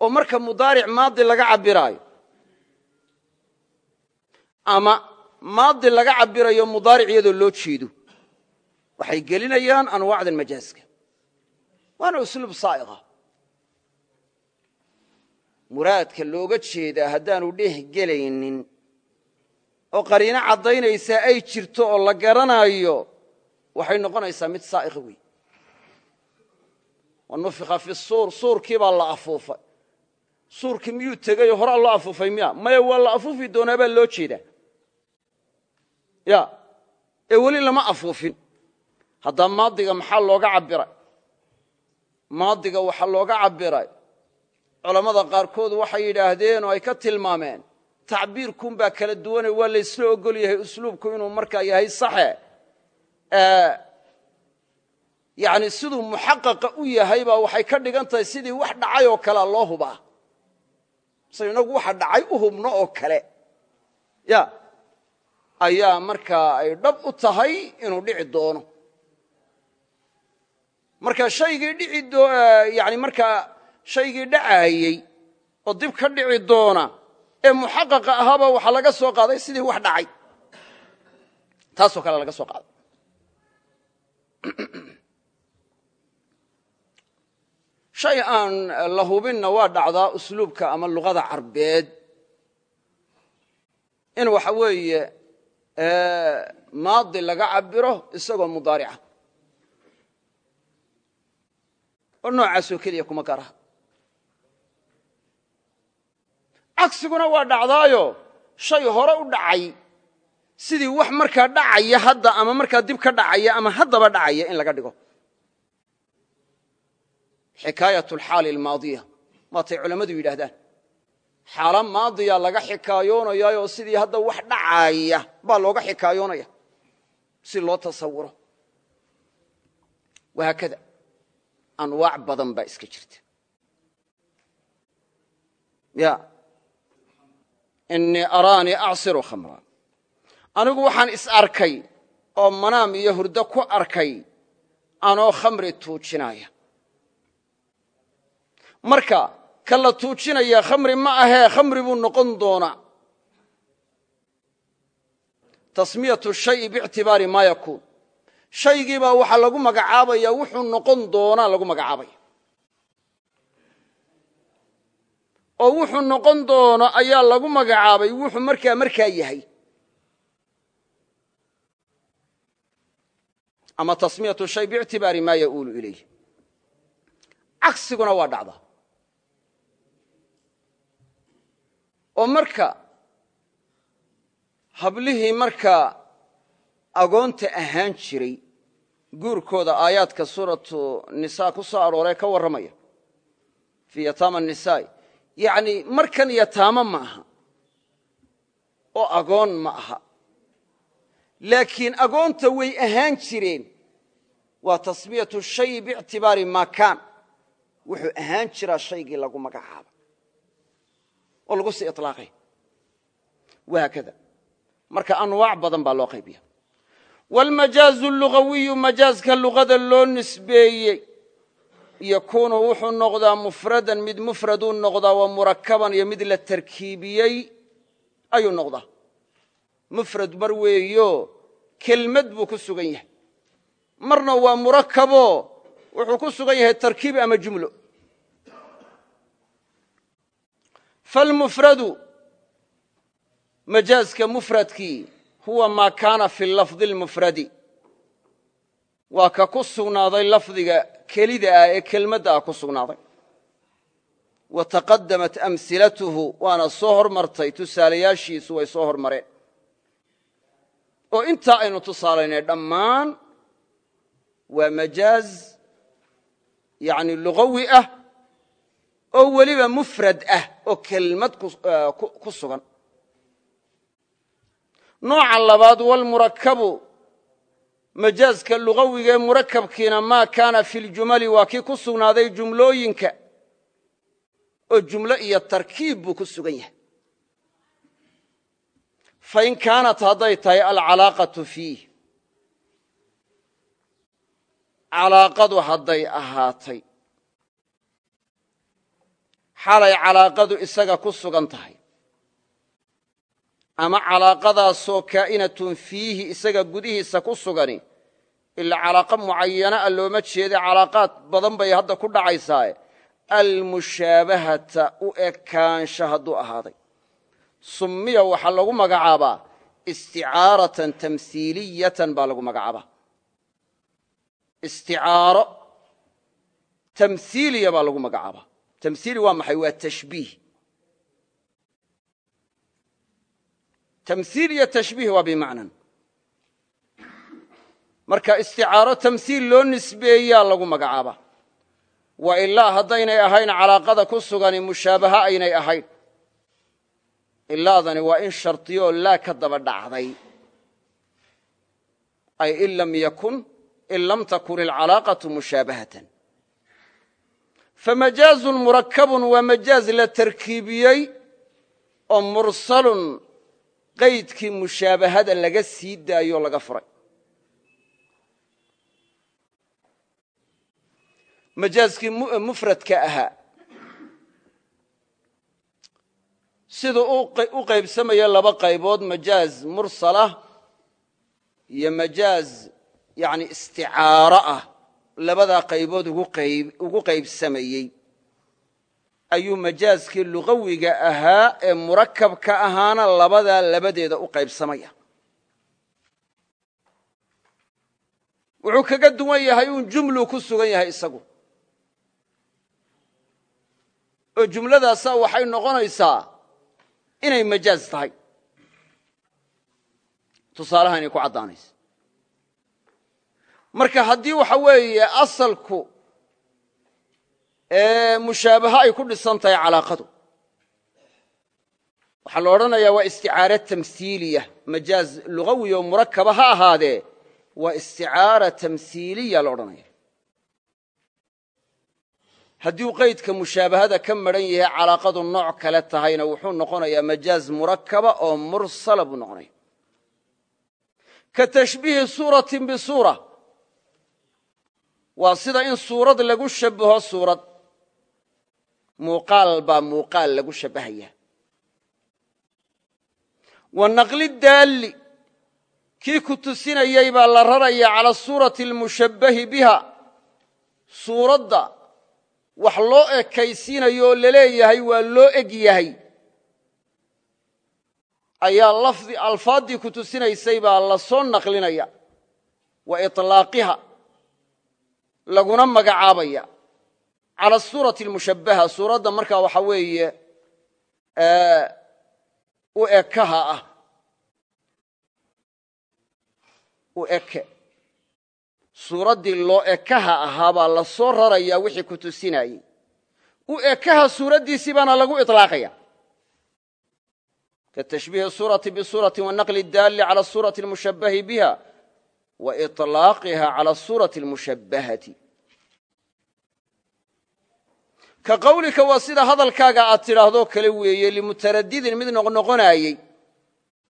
Oo marka mudaaric maadi laga cabiraayo ama maadi laga cabirayo mudaaric loo jeedo waxay gelinayaan anwaacdan majaaska. Waana usluub saa'iqa muraadka looga jeedaa haddaanu dheh gelaynin oo qariino caddaynaysaa ay jirto oo la garanaayo waxay noqonaysaa mid saa'iqa wey wa nufika fi suur suurkii baa la afuufay. Suurkii miyuu tegayoo horaa loo afuufay miya maya waa la afuufi doonaa baa loo jeedaa. Ya ee weli lama afuufin. Haddaa maadiga maxaa looga cabiray maadiga waxaa looga cabiray culammada qaarkood waxay yidhaahdeen oo ay ka tilmaameen tacbiirkunbaa kala duwane waa laysla ogol yahay usluubku inuu markaa yahay saxe. Yani siduu muxaqaqa u yahay baa waxay ka dhigan tahay sidii wax dhacay oo kalea loo hubaa. Sa inagu waxa dhacay u hubno oo kale. Ya ayaa markaa ay dhab u tahay inuu dhici doono. Marka shaygii dhici yani markaa shaygii dhacaayey oo dib ka dhici doona ee muxaqaqa ahaaba waxaa laga soo qaaday sidii wax dhacay. Taasoo kale laga soo qaaday. Shay aan la hubinna waa dhacdaa usluubka ama luqada carbeed. In waxa weeye maadi laga cabiro isagoo mudaarica. Oo noocaasoo keliya kuma garaha cagsiguna waa dhacdaayo. Shay hore u dhacay. Sidii wax markaa dhacaya hadda ama markaa dib ka dhacaya ama haddaba dhacaya in laga dhigo. Xikaayat alxaali almaadiya. Waatay culammadu yidhaahdaan. Xaala maadiya laga xikaayoonayaayoo sidii hadda wax dhacaaya baa looga xikaayoonaya si loo tasawuro. Wahaakada anwaac badan baa iska jirta inii araanii acsiru khamra anigu waxaan is arkay oo manaam iyo hurdo ku arkay anoo khamri tuujinaya. Marka ka la tuujinaya khamri ma ahee khamri buu noqon doonaa. Tasmiyatu shayi biictibaari maa yakuun. Shaygiibaa waxaa lagu magacaabaya wuxuu noqon doonaa lagu magacaabaya oo wuxuu noqon doono ayaa lagu magacaabay wuxuu markaa markaa yahay. Ama tasmiyatu shay biictibaari maa yauulu ilayh cagsiguna waa dhacda oo marka hablihii markaa agoonta ahaan jiray guurkooda aayaadka suuratu nisaa ku soo arooree ka warramaya fii yataama nisaa'i yacni markan yataamo ma aha. Oo agoon ma aha. Laakiin agoonta way ahaan jireen. Waa tasmiyatu shayi biictibaari maa kaan wuxuu ahaan jiraa shaygii lagu magacaaba. Oo lagu sii ilaaqay wahaakada marka anwaac badan baa loo qaybiya wاlmajaazu lugawiyu majaaska luqada loo nisbeeyey yakuunu wuxuu noqdaa mufradan mid mufraduu noqdaa wa murakaban iyo mid la tarkiibiyey ayuu noqdaa. Mufrad mar weeyo kelmad buu ku sugan yahay. Marna waa murakabo wuxuu ku sugan yahay tarkiib ama jumlo. Falmufradu majaaska mufradkii huwa maa kaana fi lafdi اlmufradi waa ka ku sugnaaday lafdiga kelida ah ee kelmadda ah ku sugnaaday. Wa taqadamat amhilatuhu waana soo hormartay tusaalayaashiisu way soo hormareen. Oo intaa aynu tusaalaynay dhammaan waa majaaz yani lugawi ah oo weliba mufrad ah oo kelmad ku sugan. Nooca labaad walmurakabu majaazka lugawiga ee murakabkiina maa kaana fi ljumali waa kii ku sugnaaday jumlooyinka oo jumlo iyo tarkiib buu ku sugan yahay. Fain kaanat hadday tahay alcalaaqatu fiih calaaqadu hadday ahaatay xalay calaaqadu isaga ku sugan tahay ama calaaqadaasoo kaa'inatun fiihi isaga gudihiisa ku sugani ilaa calaaqa mucayana looma jeeda calaaqaad badan bay hadda ku dhacaysaae almushaabahata u ekaansha hadduu ahaaday. Summiya waxaa lagu magacaabaa. Isticaaratan tamhiiliyatan baa lagu magacaabaa. Isticaaro tamhiiliya baa lagu magacaabaa. Tamhiili waa maxay? Waa tashbiih. Tamhiil iyo waa bimacnan marka isticaaro tamhiil loo nisbeeyaa lagu magacaabaa wa ilaa haddaynay ahayn calaaqada ku sugani mushaabaha aynay ahayn. Ilaadani waa in shardiyooo laa ka daba dhacday. Ay in lam yakun in lam takun ilcalaaqatu mushaabahatan. Famajaazun murakabun waa majaaz la tarkiibiyey oo mursalun qaydkii mushaabahada laga sii daayoo laga furay majaazkii mufradka ahaa. Siduu u qaybsamaya laba qaybood majaaz mursalah iyo majaaz yani isticaaro ah labadaa qaybood ugu qaybsamayey. Ayuu majaazkii lugawiga ahaa ee murakabka ahaana labadaa labadeeda u qaybsamaya. Wuxuu kaga duwan yahay uun jumluu ku sugan yahay isagu oo jumladaasaa waxay noqonaysaa inay majaaz tahay. Tusaalaha inay ku caddaanaysa. Marka haddii waxa weeye asalku mushaabaha ay ku dhisan tahay calaaqadu. Waxaa la odhanayaa waa isticaara tamhiiliya majaaz lugawi oo murakaba ha ahaadee waa isticaara tamhiiliya la odhanaya haddii uu qaydka mushaabahada ka maran yahay calaaqadu nooc kale tahayna wuxuu noqonayaa majaaz murakaba oo mursala buu noqonaya. Ka tashbiihi suuratin bisuura waa sida in suurad lagu shabaho suurad. Muuqaal baa muuqaal lagu shabbahaya. Wa naqli daalli. Kii ku tusinayey baa la raraya cala suurati almushabbahi biha. Suuradda wax loo ekaysiinayo oo la leeyahay waa loo eg yahay. Ayaa lafdi alfaaddii ku tusinaysay baa la soo naqlinaya. Wa iطlaaqiha laguna magacaabaya. Cala suurati almushabbaha suuradda markaa waxa weeye u ekaha ah. U eke suuraddii loo ekaha ahaa baa la soo rarayaa wixii ku tusinayey u ekaha suuraddiisii baana lagu iطlaaqaya ka tashbiihi suurati bisuurati wanaqli daalli cala suurati almushabbahi biha wa iطlaaqiha cala suurati almushabbahati. Ka qawlika waa sida hadalkaaga aad tidhaahdoo kale weeye limutaradidin mid noqnoqonaayey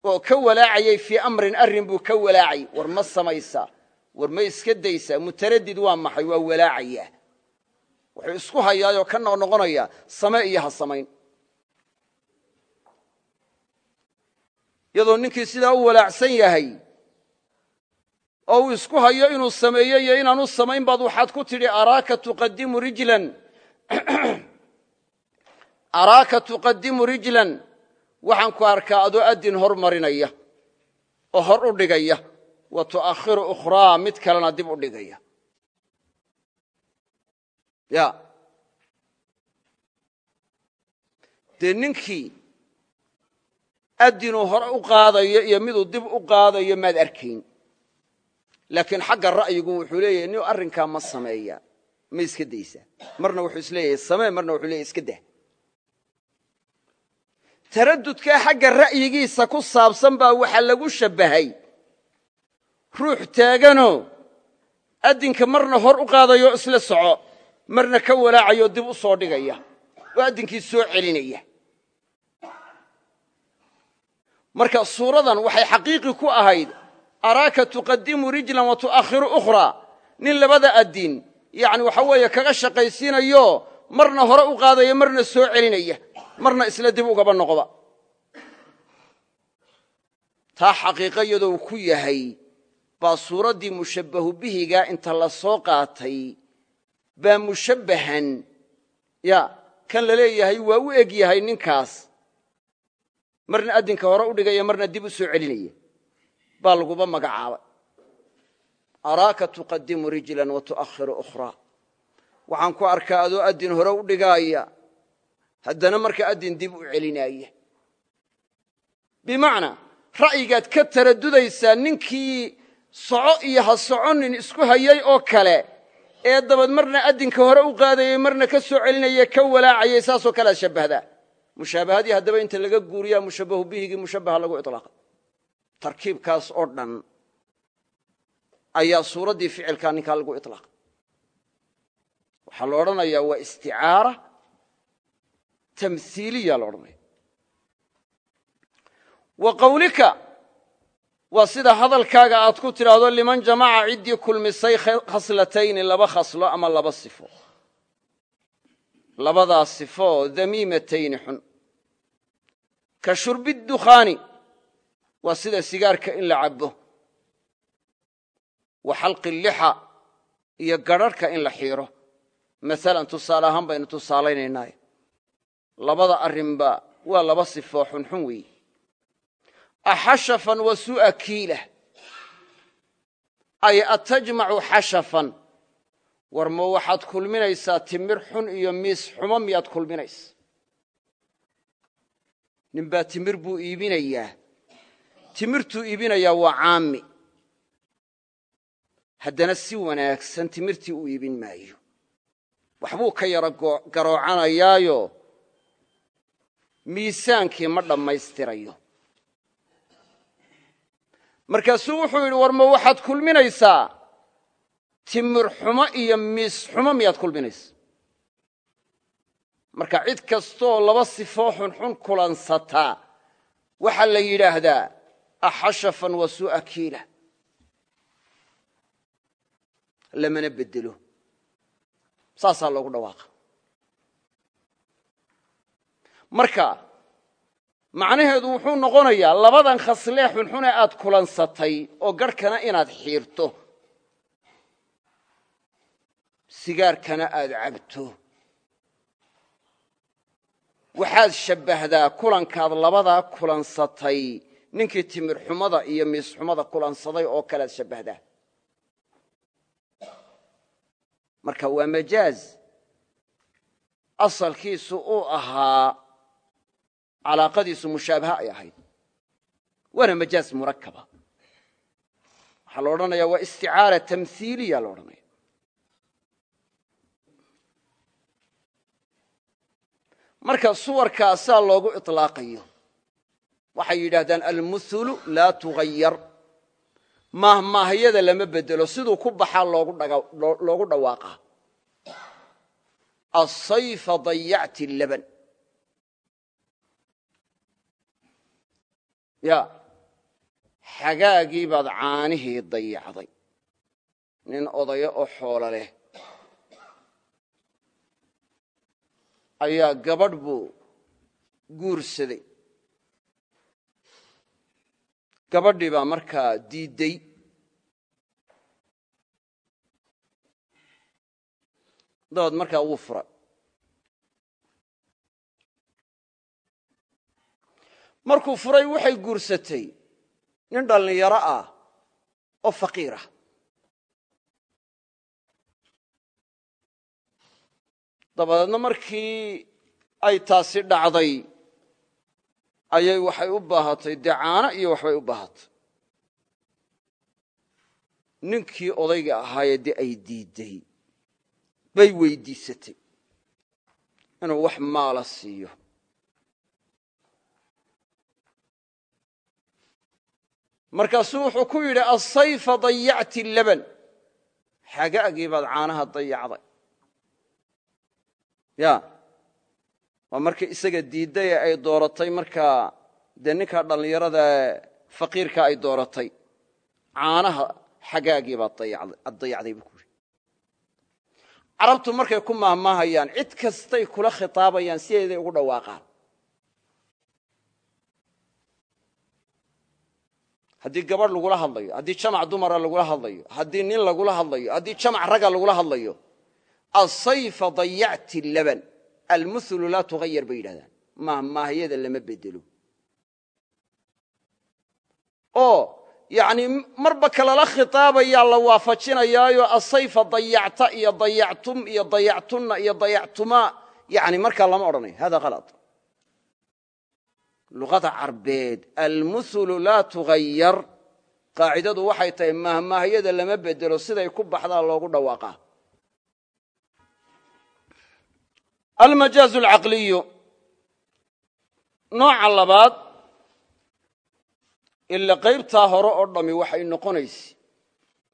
oo ka walaacayey fii amrin arrin buu ka walaacay war ma samaysaa war ma iska daysaa? Mutaradid waa maxay? Waa walaacaya. Wuxuu isku hayaayoo ka noqnoqonayaa same iyo ha samayn. Iyadoo ninkii sidaa u walaacsan yahay oo uu isku hayo inuu sameeyo iyo inaanu samayn baad waxaad ku tidhi araaka tuqadimu rijlan. Araaka tuqadimu rijlan. Waxaan ku arkaa adoo addin hor marinaya oo hor u dhigaya wa tu'akhiru ukhraa mid kalena dib u dhigaya. Ya. Dee ninkii addinuu hore u qaadayo iyo miduu dib u qaadayo maad arkayn. Laakiin xagga ra'yigu wuxuu leeyahay nin arrinkaa ma sameeya ma iska daysaa marna wuxuu is leeyahay samee marna wuxuu leeyahy iska dah. Taraddudkaa xagga ra'yigiisa ku saabsan baa waxaa lagu shabbahay ruux taaganoo addinka marna hor u qaadayo isla soco marna ka walaacayo dib u soo dhigaya. Oo addinkii soo celinaya. Marka suuradan waxay xaqiiqi ku ahayd araaka tuqadimu rijlan wa tu'akhiru ukhraa nin labada addin yani waxa weeye kaga shaqaysiinayo marna hore u qaadaya marna soo celinaya marna isla dib ugaba noqda taa xaqiiqo ku yahay baa suuraddii mushabbahu bihiga inta la soo qaatay baa mushabbahan ya kan la leeyahay waa u eg yahay ninkaas. Marna addinka hore u dhigaya marna dib u soo celinaya. Baa laguba magacaabay. Araaka tuqadimu rijlan wa tu'akhiru ukhraa waxaan ku arkaa adoo addin hore u dhigaaya haddana marka addin dib u celinaya bimacnaa ra'yigaad ka taraddudaysaa ninkii soco iyo ha soconin isku hayay oo kale. Ee dabad marna addinka hore u qaadayay marna ka soo celinaya ka walaacayay saasoo kalead shabbahdaa mushaabahadii haddaba inta laga guuriyaa mushabbahu bihigii mushabbaha lagu iطlaaqay tarkiibkaas oo dhan ayaa suuraddii ficilkaa ninkaa lagu iطlaaqay waxaa la odhanayaa waa isticaara tamhiiliya la odhanaya waa sida hadalkaaga aad ku tidhaahdo liman jamaca ciddii kulmisay khaslatayni laba khaslo ama laba sifo. Labadaa sifo damiimatayni xun. Ka shurbi dukhaani waa sida sigaarka in la cabbo. Wa xalqi lixa iyo garharhka in la xiiro. Maalan tusaale ahaan baynu tusaalaynaynaa labada arrinba waa laba sifoo xunxun axashafan wa su'a kiilah ay atajmacu xashafan war ma waxaad kulminaysaa timir xun iyo miis xumo miyaad kulminaysa ninbaa timir buu iibinayaa timirtuu iibinayaa waa caami haddana si wanaagsan timirtii u iibin maayo waxbuu ka yaro garoocanayaayo miisaankii ma dhammaystirayo markaasuu wuxuu yidhi war ma waxaad kulminaysaa? Timir xumo iyo miis xumo miyaad kulminaysa marka cid kastooo laba sifoo xunxun kulansataa waxaa la yidhaahdaa axashafan wa su'a kiila lamana bedelo saasaa loogu dhawaaqa. Marka macnaheedu wuxuu noqonayaa labadan khaslee xunxune aad kulansatay oo garhkana inaad xiirto. Sigaarkana aad cabto. Waxaad shabbahdaa kulankaad labadaa kulansatay. Ninkii timir xumada iyo miis xumada kulansaday oo kalead shabbahdaa. Marka waa majaaz. Asalkiisu uu ahaa calaaqadiisu mushaabaha ay ahayd. Waana majaaz murakaba waxaa la odhanaya waa isticaara tamhiiliya la odhanaya marka suwarkaasaa loogu iطlaaqayo waxay yidhaahdaan almuhulu laa tugayar maahmaahyada lama bedelo siduu ku baxaa loogu dhawaaqaa asayfa dayacti laban ya xagaagii baad caanihii dayacday. Nin odayo oo xoolo leh. Ayaa gabadh buu guursaday. Gabadhii baa markaa diidday dabaed markaa wuu furay markuu furay waxay guursatay. Nin dhallinyaro ah oo faqiir ah. Dabadeedna markii ay taasi dhacday ayay waxay u baahatay dee iyo waxbay u baahatay. Ninkii odayga ahaayee dee ay diidday bay weydiisatay. Inuu wax maala siiyo markaasuu wuxuu ku yidhi asayfa dayacti laban xagaagii baad caanaha dayacday. Ya waa markii isaga diidday ay dooratay markaa dee ninkaa dhallinyarada faqiirka ay dooratay. Caanaha xagaagii baad ad dayacday buu ku yidhi. Carabtu markay ku maahmaahayaan cid kastay kula khitaabayaan sideeday ugu dhawaaqaan haddii gabadh lagula hadlayo haddii jamac dumara lagula hadlayo haddii nin lagula hadlayo haddii jamac ragga lagula hadlayo asayfa dayacti laban almuhlu laa tughayar bay yidhahdaan. Maahmaahyada lama bedelo oo yani marba kalala khitaabayaa la waafajinayaayo asayfa dayacta iyo dayactum iyo dayactunna iyo dayactumaa yani markaa lama odhanayo hada ala luqada carbeed almuhlu laa tughayar. Qaacidadu waxay tahay mahmaahyada lama bedelo siday ku baxdaa loogu dhawaaqaa. Almajaazu alcaqliyu nooca labaad ila qaybtaa hore oo dhami waxay noqonaysa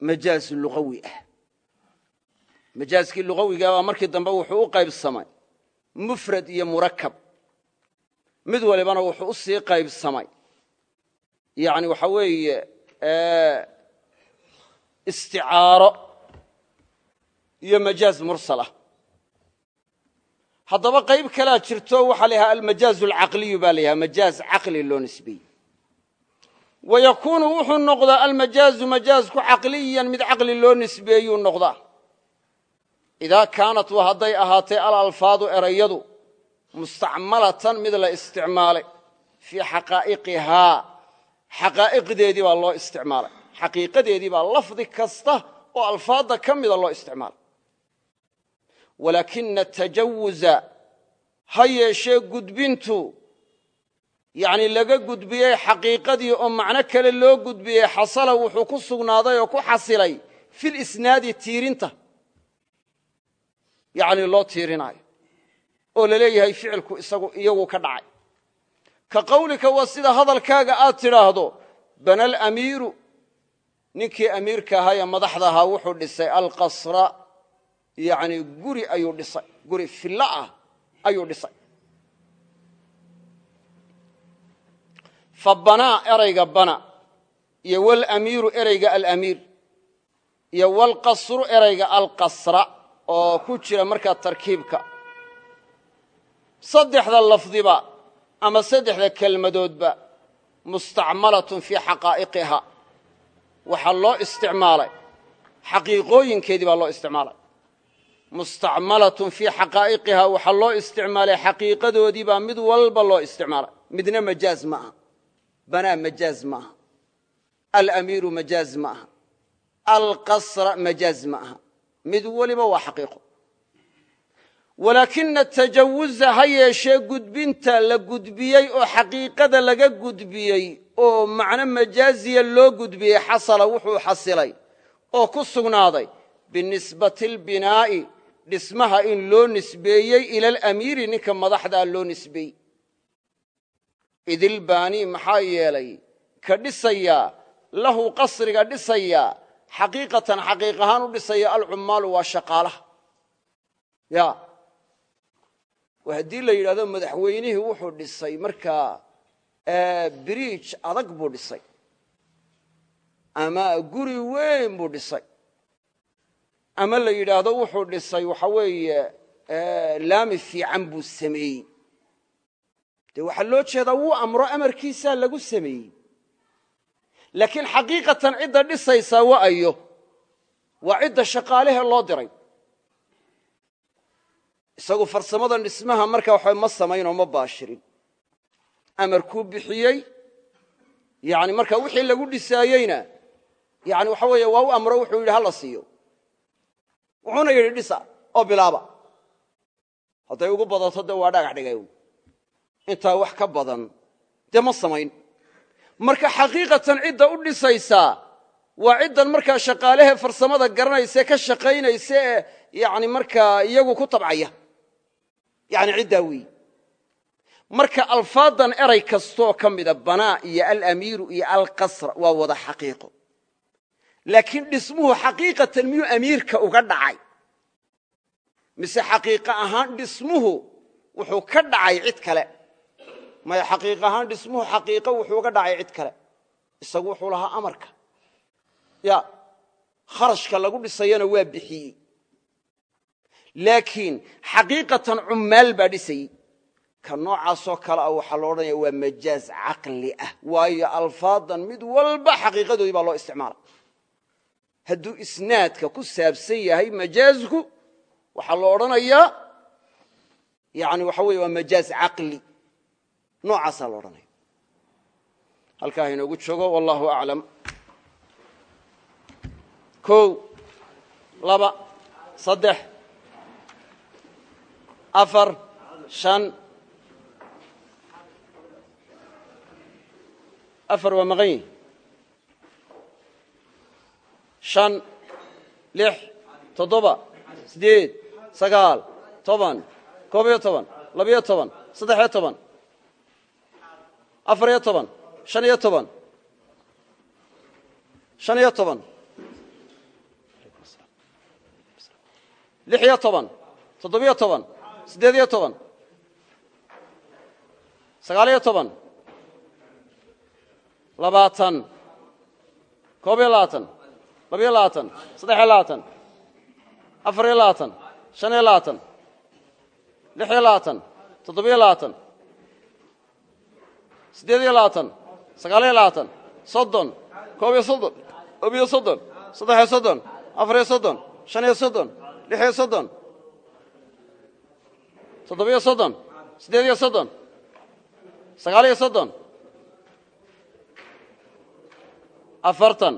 majaaz lugawi ah. Majaaskii lugawigaabaa markii dambe wuxuu u qaybsamay mufrad iyo murakab mid walibana wuxuu u sii qaybsamay. Yani waxa weeye isticaaro iyo majaaz mursalah haddaba qayb kalaa jirto waxaa la yhaha almajaaz alcaqliyu baa la majaaz caqli loo nisbeeyey. Wa wuxuu noqdaa almajaazu majaazku caqliyan mid caqli loo nisbeeyuu noqdaa. Idaa kaanat wa hadday ahaatay alalfaadu erayadu mustacmalatan mid la isticmaalay fii xaqaa'iqihaa. Xaqaa'iqdeedii baa loo isticmaalay. Xaqiiqadeedii baa lafdi kasta oo alfaadda ka mida loo isticmaalay. Walaakina tajawuza ha yeeshee gudbintu yani laga gudbiyey xaqiiqadii oo macno kale loo gudbiyey xasala wuxuu ku sugnaaday oo ku xasilay filisnaadi tiirinta. Yani loo tiirinaayo oo la leeyahay ficilku isagu iyagu ka dhacay. Ka qawlika waa sida hadalkaaga aad tidhaahdo bana alamiiru ninkii amiirka ahaa ee madaxda ahaa wuxuu dhisay alqasra yani guri ayuu dhisay guri fillo ah ayuu dhisay. Fa banaa erayga bana iyo walamiiru ereyga alamiir iyo walqasru ereyga alqasra oo ku jira markaa tarkiibka saddexda lafdiba ama saddexda kelmadoodba mustacmalatun fii xaqaa'iqiha. Waxaa loo isticmaalay xaqiiqooyinkeedii baa loo isticmaalay. Mustacmalatun fii xaqaa'iqiha waxaa loo isticmaalay xaqiiqadoodii baa mid walba loo isticmaalay. Midna majaaz ma aha banaa majaaz ma aha alamiiru majaaz ma aha alqasra majaaz ma aha. Mid weliba waa xaqiiqo walaakina tajawuza ha yeeshee gudbinta la gudbiyey oo xaqiiqada laga gudbiyey oo macno majaaziya loo gudbiyey xasala wuxuu xasilay oo ku sugnaaday binisbati albinaa'i dhismaha in loo nisbeeyey ila alamiiri ninka madaxdaa loo nisbeeyey. Idilbaanii maxaa yeelay ka dhisayaa lahu qasriga dhisayaa xaqiiqatan xaqiiq ahaan u dhisaya alcummaalu waa shaqaalaha haddii la yidhahdo madaxweynihii wuxuu dhisay markaa biriij adag buu dhisay. Ama guri weyn buu dhisay. Ama la yidhaahdo wuxuu dhisay waxa weeye laami fiican buu sameeyey. Dee waxaa loo jeedaa wuu amro amarkiisaa lagu sameeyey. Laakiin xaqiiqatan cidda dhisaysaa wa ayo. Waa cidda shaqaalehee loo diray isagu farsamadan dhismaha markaa waxba ma samaynoo ma baashirin. Amarkuu bixiyey yani markaa wixii lagu dhisaayeyna yani waxa weeye waa u amro wuxuu yidhi hala siiyo. Wuxuuna yidhi dhisa oo bilaaba. Hadday ugu badato dee waa dhagax dhigay intaa wax ka badan dee ma samayn. Marka xaqiiqatan cidda u dhisaysaa waa ciddan markaa shaqaalahe farsamada garanaysa ka shaqaynaysa ee yani iyagu ku tabcaya yani ciddaa weeyi marka alfaadan eray kastoo ka mida banaa iyo alamiiru iyo alqasra waa wada xaqiiqo. Laakiin dhismuhu xaqiiqatan miyuu amiirka uga dhacay? Mise xaqiiqo ahaan dhismuhu wuxuu ka dhacay cid kale? Maya xaqiiq ahaan dhismuhu xaqiiqo wuxuu uga dhacay cid kale. Isagu wuxuu lahaa amarka. Ya kharashka lagu dhisayana waa bixiyey laakiin xaqiiqatan cummaal baa dhisayey ka noocaasoo kale ah waxaa lo odhanaya waa majaaz caqli ah waayo alfaadan mid walba xaqiiqadoodii baa loo isticmaala. Hadduu isnaadka ku saabsan yahay majaazku waxaa lo odhanayaa yani waxa weye waa majaaz caqli. Noocaasaa lo odhanaya halkaa ha inoogu joogo wallahu aclam. Kow laba saddex afar shan. Afar waa maqan yihi shan lix toddoba siddeed sagaal toban koob iyo toban labiyo toban saddex-iyo toban. Afar iyo toban shan iyo toban. Shan iyo toban. Lix iyo toban toddobiyo toban siddeed iyo toban. Sagaal iyo toban. Labaatan. Koob iyo labaatan. Labiyo labaatan. Saddex iyo labaatan. Afar iyo labaatan. Shan iyo labaatan. Lix iyo labaatan. Toddobiyo labaatan. Siddeed iyo labaatan. Sagaal iyo labaatan. Soddon. Koob iyo soddon. Lab iyo soddon. Saddex iyo soddon. Afar iyo soddon. Shan iyo soddon. Lix iyo soddon toddobiyo soddon siddeed iyo soddon sagaal iyo soddon afartan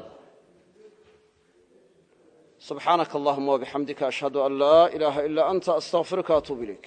subxaanaka allahuma wabixamdika ashhadu an laa ilaaha ilaa anta astaqfiruka atuub ilayk